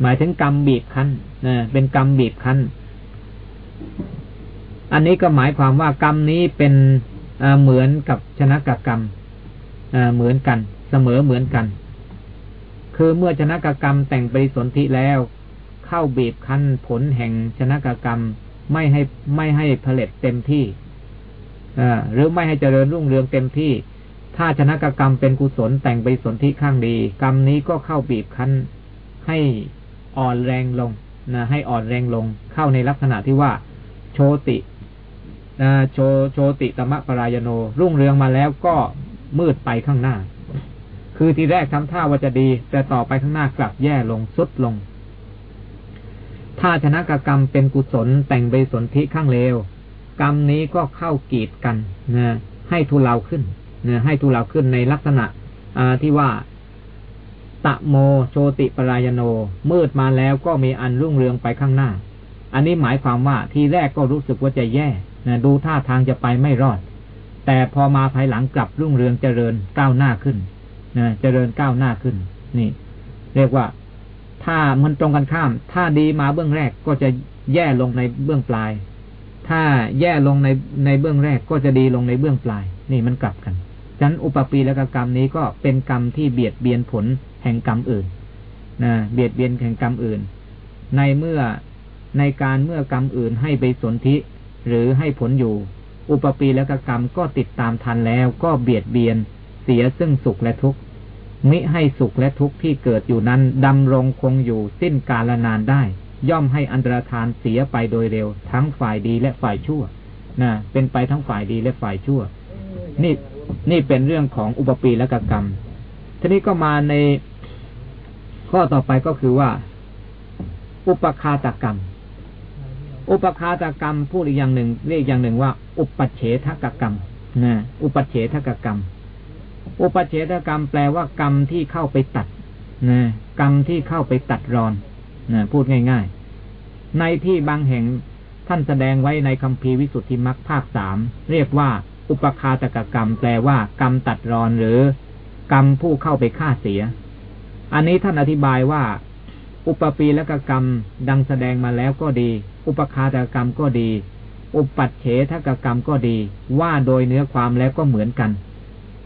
หมายถึงกรรมบีบคั้นนะเป็นกรรมบีบคั้น อันนี้ก็หมายความว่ากรรมนี้เป็นเหมือนกับชนะกกรรม เหมือนกัน เสมอเหมือนกัน คือเมื่อชนะกกรรมแต่งปริสนธิแล้ว เข้าบีบคั้นผลแห่งชนะกกรรมไม่ให้ไม่ให้ผลิตเต็มที่หรือไม่ให้เจริญรุ่งเรืองเต็มที่ ถ้าชนะกกรรมเป็นกุศลแต่งไปสนธิข้างดี กรรมนี้ก็เข้าบีบคั้นให้อ่อนแรงลงนะให้อ่อนแรงลง เข้าในลักษณะที่ว่า โชติโชโชติตมะปรายโน รุ่งเรืองมาแล้วก็ มืดไปข้างหน้า คือทีแรกทำท่าว่าจะดี แต่ต่อไปข้างหน้ากลับแย่ลงสุดลง ถ้าชนะกกรรมเป็นกุศลแต่งไปสนธิข้างเลว กรรมนี้ก็เข้ากีดกันนะให้ทุเลาขึ้นนะให้ทุเลาขึ้นในลักษณะที่ว่าตะโมโชติปรายโน มืดมาแล้วก็มีอันรุ่งเรืองไปข้างหน้า อันนี้หมายความว่าทีแรกก็รู้สึกว่าจะแย่นะดูท่าทางจะไปไม่รอด แต่พอมาภายหลังกลับรุ่งเรืองเจริญก้าวหน้าขึ้นนะเจริญก้าวหน้าขึ้น นี่ เรียกว่า ถ้ามันตรงกันข้าม ถ้าดีมาเบื้องแรกก็จะแย่ลงในเบื้องปลาย ถ้าแย่ลงในในเบื้องแรกก็จะดีลงในเบื้องปลาย นี่มันกลับกันฉะนั้นอุปปีและกรรมนี้ก็เป็นกรรมที่เบียดเบียนผลแห่งกรรมอื่นนะเบียดเบียนแห่งกรรมอื่น ในเมื่อในการเมื่อกรรมอื่นให้ไปสนธิหรือให้ผลอยู่ อุปปีและกกรรมก็ติดตามทันแล้วก็เบียดเบียน เสียซึ่งสุขและทุกข์มิให้สุขและทุกข์ที่เกิดอยู่นั้นดำรงคงอยู่สิ้นกาลนานได้ ย่อมให้อันตรธานเสียไปโดยเร็ว ทั้งฝ่ายดีและฝ่ายชั่วนะเป็นไปทั้งฝ่ายดีและฝ่ายชั่ว นี่นี่เป็นเรื่องของอุปปีและกกรรม ทีนี้ก็มาในข้อต่อไปก็คือว่า อุปคาตกรรม อุปคาตกรรมพูดอีกอย่างหนึ่งเรียกอย่างหนึ่งว่า อุปเฉทกกรรมนะอุปเฉทกกรรม อุปเฉทกรรมแปลว่ากรรมที่เข้าไปตัดนะกรรมที่เข้าไปตัดรอนนะพูดง่ายๆ ในที่บางแห่งท่านแสดงไว้ในคำพีวิสุทธิมรรคภาคสามเรียกว่า อุปคาตกกรรม แปลว่ากรรมตัดรอนหรือ กรรมผู้เข้าไปฆ่าเสีย อันนี้ท่านอธิบายว่า อุปปีและกกรรมดังแสดงมาแล้วก็ดี อุปคาตกรรมก็ดี อุปัตเฉทกกรรมก็ดี ว่าโดยเนื้อความแล้วก็เหมือนกัน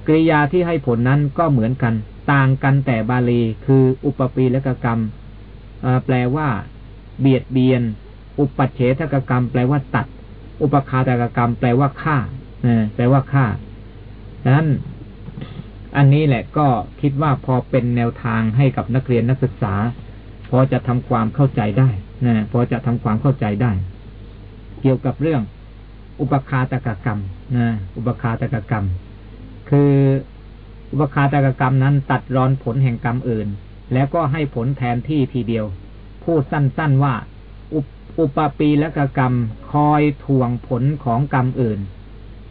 กริยาที่ให้ผลนั้นก็เหมือนกัน ต่างกันแต่บาลีคืออุปปีและกกรรมแปลว่า เบียดเบียน อุปัชเฉทกกรรม แปลว่าตัด อุปคาตกกรรม แปลว่าฆ่าแปลว่าฆ่าดังนั้นอันนี้แหละก็คิดว่าพอเป็นแนวทางให้กับนักเรียนนักศึกษา พอจะทำความเข้าใจได้ พอจะทำความเข้าใจได้ เกี่ยวกับเรื่อง อุปคาตกกรรมนะอุปคาตกกรรม คืออุปคาตกกรรมนั้นตัดรอนผลแห่งกรรมอื่น แล้วก็ให้ผลแทนที่ทีเดียว พูดสั้นๆว่า อุปปีและกกรรมคอยทวงผลของกรรมอื่น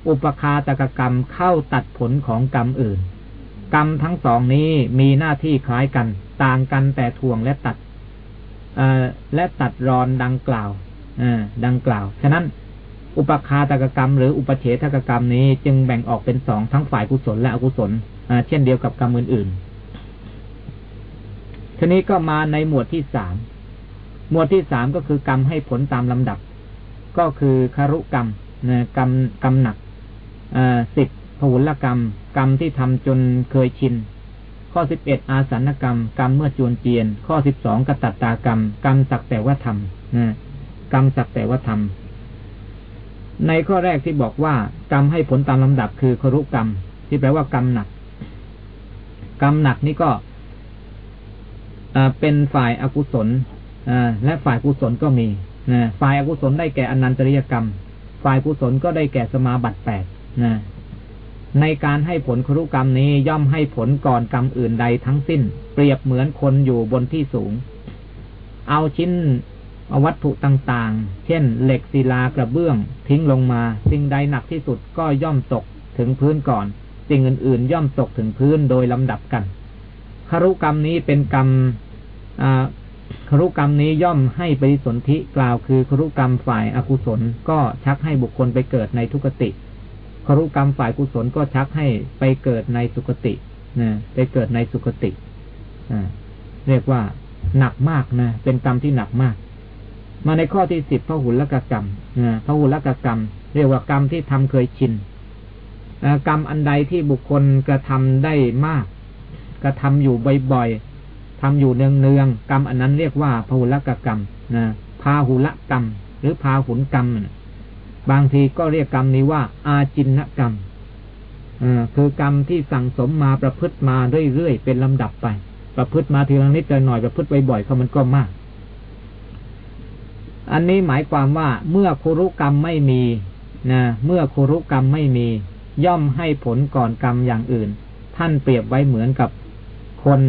อุปคาตกกรรมเข้าตัดผลของกรรมอื่น กรรมทั้งสองนี้มีหน้าที่คล้ายกัน ต่างกันแต่ทวงและตัด และตัดรอนดังกล่าวดังกล่าว ฉะนั้นอุปคาตกกรรม หรืออุปเฉทกกรรมนี้จึงแบ่งออกเป็นสองทั้งฝ่ายกุศลและอกุศลเช่นเดียวกับกรรมอื่นๆ ทีนี้ก็มาในหมวดที่สาม หมวดที่สามก็คือกรรมให้ผลตามลำดับ ก็คือคารุกรรมกรรมกรรมหนักสิบผุลกรรม กรรมที่ทำจนเคยชิน ข้อสิบเอ็ดอาสันกรรม กรรมเมื่อจวนเจียน ข้อสิบสองกตัตตากรรม กรรมสักแต่ว่าทำนะกรรมสักแต่ว่าทำในข้อแรกที่บอกว่า กรรมให้ผลตามลำดับคือครุกรรม ที่แปลว่ากรรมหนัก กรรมหนักนี่ก็เป็นฝ่ายอากุศลและฝ่ายกุศลก็มีฝ่ายอกุศลได้แก่อนันตริยกรรม ฝ่ายกุศลก็ได้แก่สมาบัติแปดนะ ในการให้ผลครุกรรมนี้ย่อมให้ผลก่อนกรรมอื่นใดทั้งสิ้น เปรียบเหมือนคนอยู่บนที่สูง เอาชิ้นวัตถุต่างๆ เช่น เหล็กศิลากระเบื้อง ทิ้งลงมา สิ่งใดหนักที่สุดก็ย่อมตกถึงพื้นก่อน สิ่งอื่นๆ ย่อมตกถึงพื้นโดยลำดับกันครุกรรมนี้เป็นกรรมครุกรรมนี้ย่อมให้ปริสนธิกล่าวคือครุกรรมฝ่ายอากุศล ก็ชักให้บุคคลไปเกิดในทุกติ ครุกรรมฝ่ายกุศลก็ชักให้ไปเกิดในสุคตินะไปเกิดในสุคติเรียกว่าหนักมากนะเป็นกรรมที่หนักมาก มาในข้อที่สิบพระหุลกกรรมนะพระหุลกกรรม เรียกว่ากรรมที่ทำเคยชินกรรมอันใดที่บุคคลกระทำได้มาก กระทำอยู่บ่อยๆทำอยู่เนืองเนืองกรรมอันนั้นเรียกว่าพหุลกกรรมนะพาหุลกรรม หรือพาหุนกรรม บางทีก็เรียกกรรมนี้ว่า อาจินกรรมคือกรรมที่สั่งสมมาประพฤติมาเรื่อยๆเป็นลำดับไป ประพฤติมาทีละนิดละหน่อยประพฤติบ่อยๆเขามันก็มาก อันนี้หมายความว่าเมื่อคุรุกรรมไม่มีนะเมื่อคุรุกรรมไม่มี ย่อมให้ผลก่อนกรรมอย่างอื่น ท่านเปรียบไว้เหมือนกับคน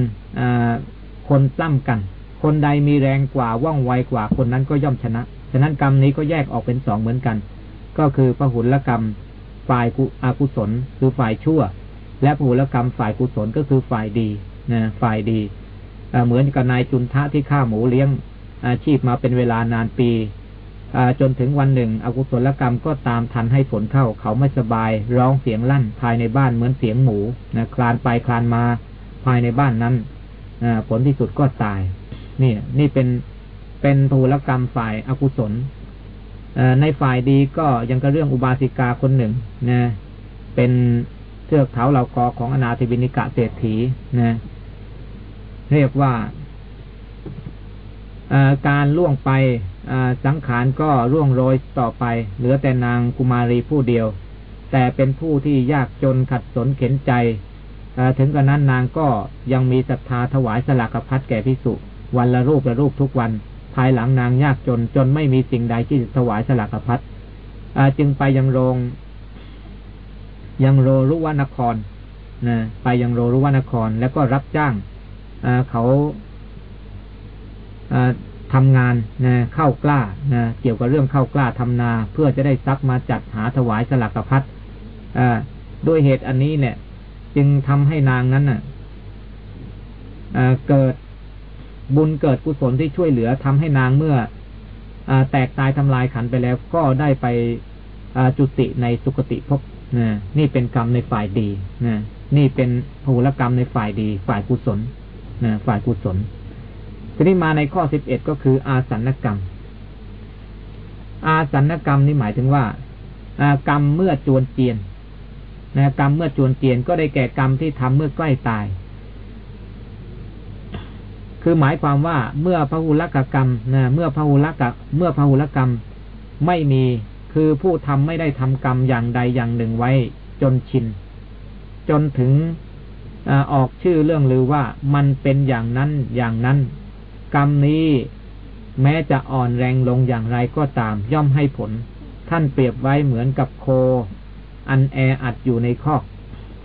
คนปล้ำกัน คนใดมีแรงกว่าว่องไวกว่าคนนั้นก็ย่อมชนะ ฉะนั้นกรรมนี้ก็แยกออกเป็นสองเหมือนกัน ก็คือพหุลกรรม ฝ่ายอากุศล คือฝ่ายชั่ว และพหุลกรรมฝ่ายกุศลก็คือฝ่ายดีนะฝ่ายดีเหมือนกับนายจุนทะที่ฆ่าหมูเลี้ยงอาชีพมาเป็นเวลานานปีจนถึงวันหนึ่ง อกุศลกรรมก็ตามทันให้ผลเข้า เขาไม่สบาย ร้องเสียงลั่น ภายในบ้านเหมือนเสียงหมูนะคลานไปคลานมาภายในบ้านนั้นผลที่สุดก็ตาย นี่ นี่เป็นเป็นภูลกรรมฝ่ายอากุศล ในฝ่ายดีก็ยังก็เรื่องอุบาสิกาคนหนึ่งนะเป็นเทือกเถาเหล่ากอของอนาธิบินิกะเศรษฐีนะเรียกว่าการล่วงไปสังขารก็ร่วงโรยต่อไป เหลือแต่นางกุมารีผู้เดียว แต่เป็นผู้ที่ยากจนขัดสนเข็นใจถึงกระนั้นนางก็ยังมีศรัทธาถวายสลักพัดแก่พิสุวันละรูปละรูปทุกวัน ภายหลังนางยากจนจนไม่มีสิ่งใดที่จะถวายสลักพัดจึงไปยังโรง ยังโรรุวนครนะไปยังโรรุวนคร แล้วก็รับจ้างเขาทำงานนะเข้ากล้านะเกี่ยวกับเรื่องเข้ากล้าทำนา เพื่อจะได้ซักมาจัดหาถวายสลักพัดด้วยเหตุอันนี้เนี่ย จึงทำให้นางนั้นน่ะเกิด บุญเกิดกุศลที่ช่วยเหลือทำให้นางเมื่ออแตกตายทำลายขันไปแล้ว ก็ได้ไปจุติในสุคติภพนี่เป็นกรรมในฝ่ายดีนี่เป็นภูลกรรมในฝ่ายดี ฝ่ายกุศลฝ่ายกุศลทีนี้มาในข้อสิบเอ็ดก็คือ อาสันกรรม อาสันกรรมนี่หมายถึงว่ากรรมเมื่อจวนเจียนนะกรรมเมื่อจวนเจียนก็ได้แก่กรรมที่ทำเมื่อใกล้ตาย คือหมายความว่าเมื่อพระหุลกกรรมนะเมื่อพระหุลกะเมื่อพระหุลกรรมไม่มีคือผู้ทำไม่ได้ทำกรรมอย่างใดอย่างหนึ่งไว้จนชิน จนถึงออกชื่อเรื่องหรือว่ามันเป็นอย่างนั้นอย่างนั้น กรรมนี้แม้จะอ่อนแรงลงอย่างไรก็ตามย่อมให้ผล ท่านเปรียบไว้เหมือนกับโค อันแออัดอยู่ในคอก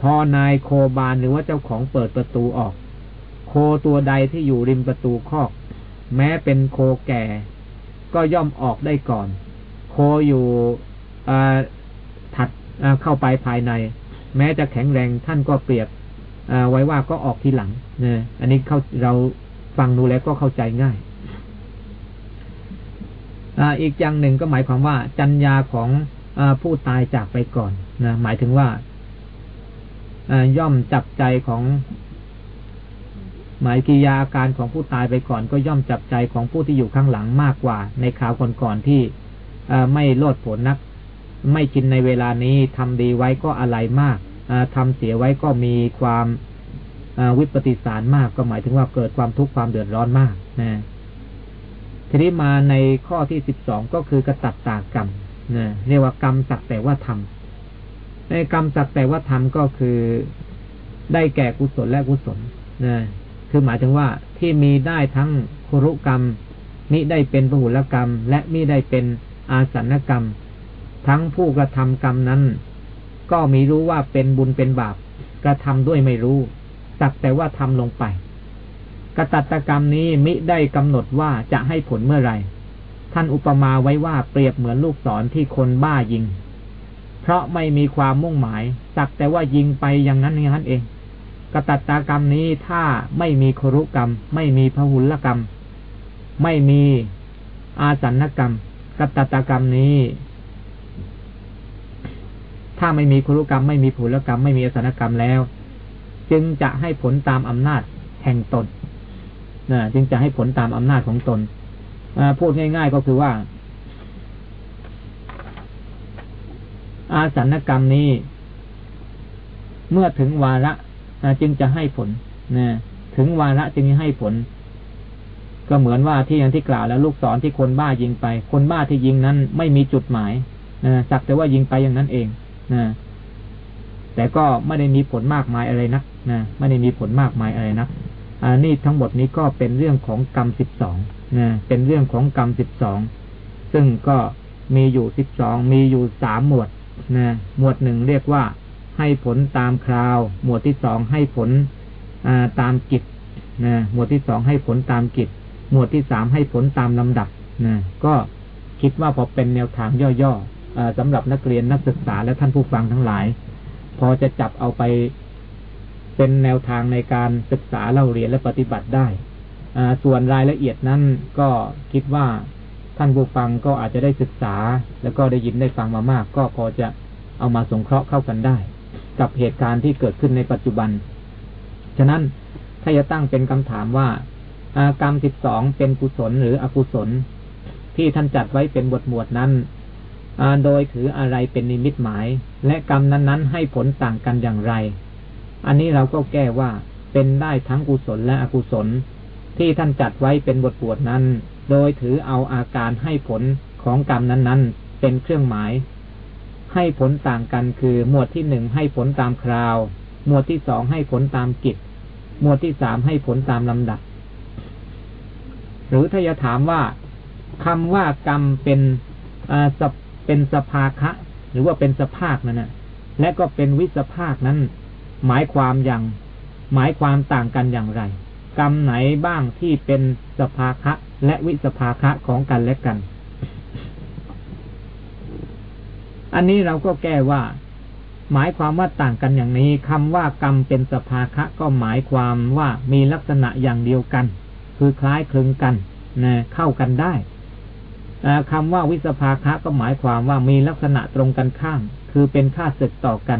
พอนายโคบานหรือว่าเจ้าของเปิดประตูออก โคตัวใดที่อยู่ริมประตูคอก แม้เป็นโคแก่ ก็ย่อมออกได้ก่อน โคอยู่ถัดเข้าไปภายใน แม้จะแข็งแรงท่านก็เปรียบไว้ว่าก็ออกทีหลังนะอันนี้เขาเราฟังดูแล้วก็เข้าใจง่ายอีกอย่างหนึ่งก็หมายความว่า จัญญาของอผู้ตายจากไปก่อนนะหมายถึงว่าย่อมจับใจของ หมายกิยาอาการของผู้ตายไปก่อนก็ย่อมจับใจของผู้ที่อยู่ข้างหลังมากกว่า ในข่าวก่อนๆที่ไม่โลดผลนัก ไม่ชินในเวลานี้ทำดีไว้ก็อะไรมากทำเสียไว้ก็มีความวิปฏิสารมากก็หมายถึงว่าเกิดความทุกข์ความเดือดร้อนมากนะทีนี้มาในข้อที่สิบสองก็คือกระตัดตากรรมนะเรียกว่ากรรมสักแต่ว่าทำในกรรมสักแต่ว่าทำก็คือได้แก่กุศลและกุศลนะ คือหมายถึงว่าที่มีได้ทั้งคุรุกรรมมิได้เป็นปหุลกรรม และมิได้เป็นอาสันกรรม ทั้งผู้กระทำกรรมนั้น ก็มีรู้ว่าเป็นบุญเป็นบาป กระทำด้วยไม่รู้สักแต่ว่าทำลงไปกตัตกรรมนี้มิได้กำหนดว่าจะให้ผลเมื่อไรท่านอุปมาไว้ว่าเปรียบเหมือนลูกศรที่คนบ้ายิง เพราะไม่มีความมุ่งหมาย สักแต่ว่ายิงไปอย่างนั้นอย่างนั้นเอง กตัตตกรรมนี้ถ้าไม่มีครุกรรม ไม่มีพหุลกรรม ไม่มีอาสันกรรมกตัตกรรมนี้ ถ้าไม่มีครุกรรม ไม่มีผุลกรรม ไม่มีอาสันกรรมแล้ว จึงจะให้ผลตามอำนาจแห่งตนนะจึงจะให้ผลตามอำนาจของตนพูดง่าย ๆก็คือว่า อาสันกรรมนี้ เมื่อถึงวาระ จึงจะให้ผลนะถึงวาระจึงให้ผล ก็เหมือนว่าที่อย่างที่กล่าวแล้วลูกศรที่คนบ้ายิงไป คนบ้าที่ยิงนั้นไม่มีจุดหมายนะสักแต่ว่ายิงไปอย่างนั้นเองนะแต่ก็ไม่ได้มีผลมากมายอะไรนักนะไม่ได้มีผลมากมายอะไรนักอันนี้ทั้งหมดนี้ก็เป็นเรื่องของกรรมสิบสองนะเป็นเรื่องของกรรมสิบสองซึ่งก็มีอยู่สิบสองมีอยู่สามหมวดนะหมวดหนึ่งเรียกว่า ให้ผลตามคราว หมวดที่สองให้ผลตามกิจนะหมวดที่สองให้ผลตามกิจ หมวดที่สามให้ผลตามลำดับนะก็คิดว่าพอเป็นแนวทางย่อๆสำหรับนักเรียนนักศึกษาและท่านผู้ฟังทั้งหลาย พอจะจับเอาไปเป็นแนวทางในการศึกษาเล่าเรียนและปฏิบัติได้ส่วนรายละเอียดนั้นก็คิดว่าท่านผู้ฟังก็อาจจะได้ศึกษา แล้วก็ได้ยินได้ฟังมามาก ก็พอจะเอามาสงเคราะห์เข้ากันได้ กับเหตุการณ์ที่เกิดขึ้นในปัจจุบัน ฉะนั้นถ้าจะตั้งเป็นคำถามว่าอากรรมสิบสองเป็นกุศลหรืออกุศล ที่ท่านจัดไว้เป็นบทหมวดนั้นโดยถืออะไรเป็นนิมิตหมาย และกรรมนั้นๆ ให้ผลต่างกันอย่างไร อันนี้เราก็แก้ว่าเป็นได้ทั้งกุศลและอกุศล ที่ท่านจัดไว้เป็นบทบวชนั้น โดยถือเอาอาการให้ผลของกรรมนั้นๆ เป็นเครื่องหมาย ให้ผลต่างกันคือ หมวดที่หนึ่งให้ผลตามคราว หมวดที่สองให้ผลตามกิจ หมวดที่สามให้ผลตามลำดับ หรือถ้าจะถามว่าคำว่ากรรมเป็นเป็นสภาคะ หรือว่าเป็นสภาคนั่นนะและก็เป็นวิสภาคนั้น หมายความอย่าง หมายความต่างกันอย่างไร กรรมไหนบ้างที่เป็นสภาคะ และวิสภาคะของกันและกัน อันนี้เราก็แก้ว่า หมายความว่าต่างกันอย่างนี้คำว่ากรรมเป็นสภาคะก็หมายความว่ามีลักษณะอย่างเดียวกัน คือคล้ายคลึงกันนะเข้ากันได้คำว่าวิสภาคะก็หมายความว่ามีลักษณะตรงกันข้าม คือเป็นค่าศึกต่อกัน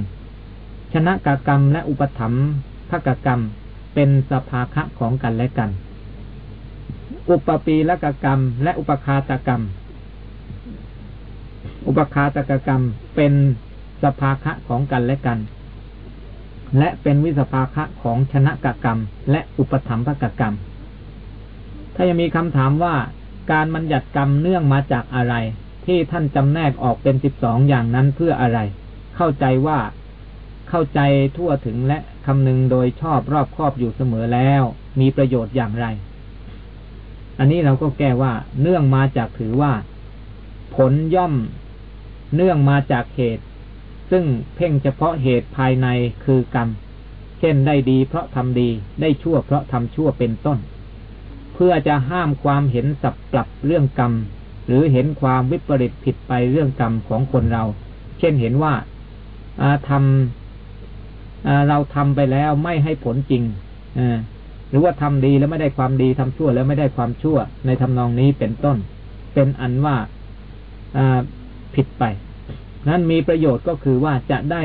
ชนะกกรรมและอุปถัมภกกรรมเป็นสภาคะของกันและกัน อุปปีละกกรรมและอุปคาตกรรม อุปคาตกกรรมเป็นสภาคะของกันและกัน และเป็นวิสภาคะของชนะกกรรม และอุปถัมภกกรรม ถ้ายังมีคำถามว่าการบัญญัติกรรมเนื่องมาจากอะไร ที่ท่านจำแนกออกเป็นสิบสองอย่างนั้นเพื่ออะไร เข้าใจว่าเข้าใจทั่วถึงและคำนึงโดยชอบรอบครอบอยู่เสมอแล้ว มีประโยชน์อย่างไร อันนี้เราก็แก้ว่า เนื่องมาจากถือว่า ผลย่อม เนื่องมาจากเหตุ ซึ่งเพ่งเฉพาะเหตุภายในคือกรรม เช่นได้ดีเพราะทำดีได้ชั่วเพราะทำชั่วเป็นต้น เพื่อจะห้ามความเห็นสับปรับเรื่องกรรม หรือเห็นความวิปริตผิดไปเรื่องกรรมของคนเรา เช่นเห็นว่าทำเราทำไปแล้วไม่ให้ผลจริงหรือว่าทำดีแล้วไม่ได้ความดีทำชั่วแล้วไม่ได้ความชั่วในทำนองนี้เป็นต้น เป็นอันว่า ผิดไปนั้นมีประโยชน์ก็คือว่าจะได้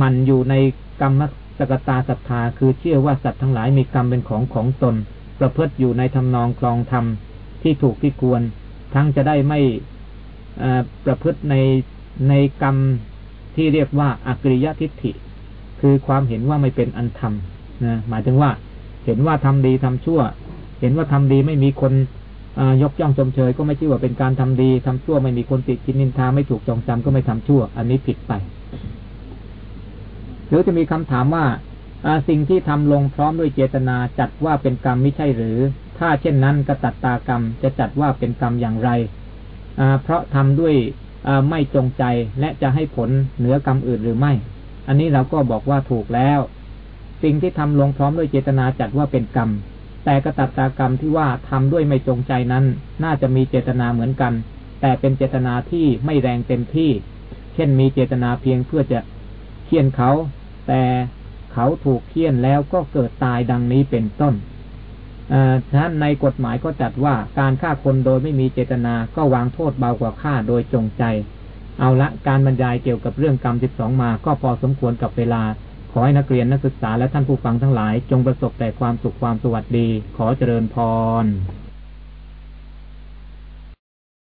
มันอยู่ในกรรมสกตาศรัทธาคือเชื่อว่าสัตว์ทั้งหลายมีกรรมเป็นของของตน ประพฤติอยู่ในทำนองคลองธรรมที่ถูกที่ควร ทั้งจะได้ไม่ประพฤติในในกรรมที่เรียกว่าอักริยทิฏฐิ คือความเห็นว่าไม่เป็นอันธรรมนะหมายถึงว่าเห็นว่าทำดีทำชั่ว เห็นว่าทำดีไม่มีคน ยกย่องชมเชยก็ไม่ชื่อว่าเป็นการทำดีทำชั่วไม่มีคนติดกินนินทาไม่ถูกจองจำก็ไม่ทำชั่ว อันนี้ผิดไป หรือจะมีคำถามว่าสิ่งที่ทำลงพร้อมด้วยเจตนาจัดว่าเป็นกรรมไม่ใช่หรือ ถ้าเช่นนั้นกตัตตากรรมจะจัดว่าเป็นกรรมอย่างไรเพราะทำด้วยไม่จงใจและจะให้ผลเหนือกรรมอื่นหรือไม่ อันนี้เราก็บอกว่าถูกแล้ว สิ่งที่ทำลงพร้อมด้วยเจตนาจัดว่าเป็นกรรม แต่กตัตตากรรมที่ว่าทำด้วยไม่จงใจนั้น น่าจะมีเจตนาเหมือนกัน แต่เป็นเจตนาที่ไม่แรงเต็มที่ เช่นมีเจตนาเพียงเพื่อจะเคี่ยนเขา แต่เขาถูกเคี่ยนแล้วก็เกิดตายดังนี้เป็นต้นฉะนั้นในกฎหมายก็จัดว่าการฆ่าคนโดยไม่มีเจตนาก็วางโทษเบากว่าฆ่าโดยจงใจ เอาละการบรรยายเกี่ยวกับเรื่องกรรมสิบสองมาก็พอสมควรกับเวลา ขอให้นักเรียนนักศึกษาและท่านผู้ฟังทั้งหลาย จงประสบแต่ความสุขความสวัสดี ขอเจริญพร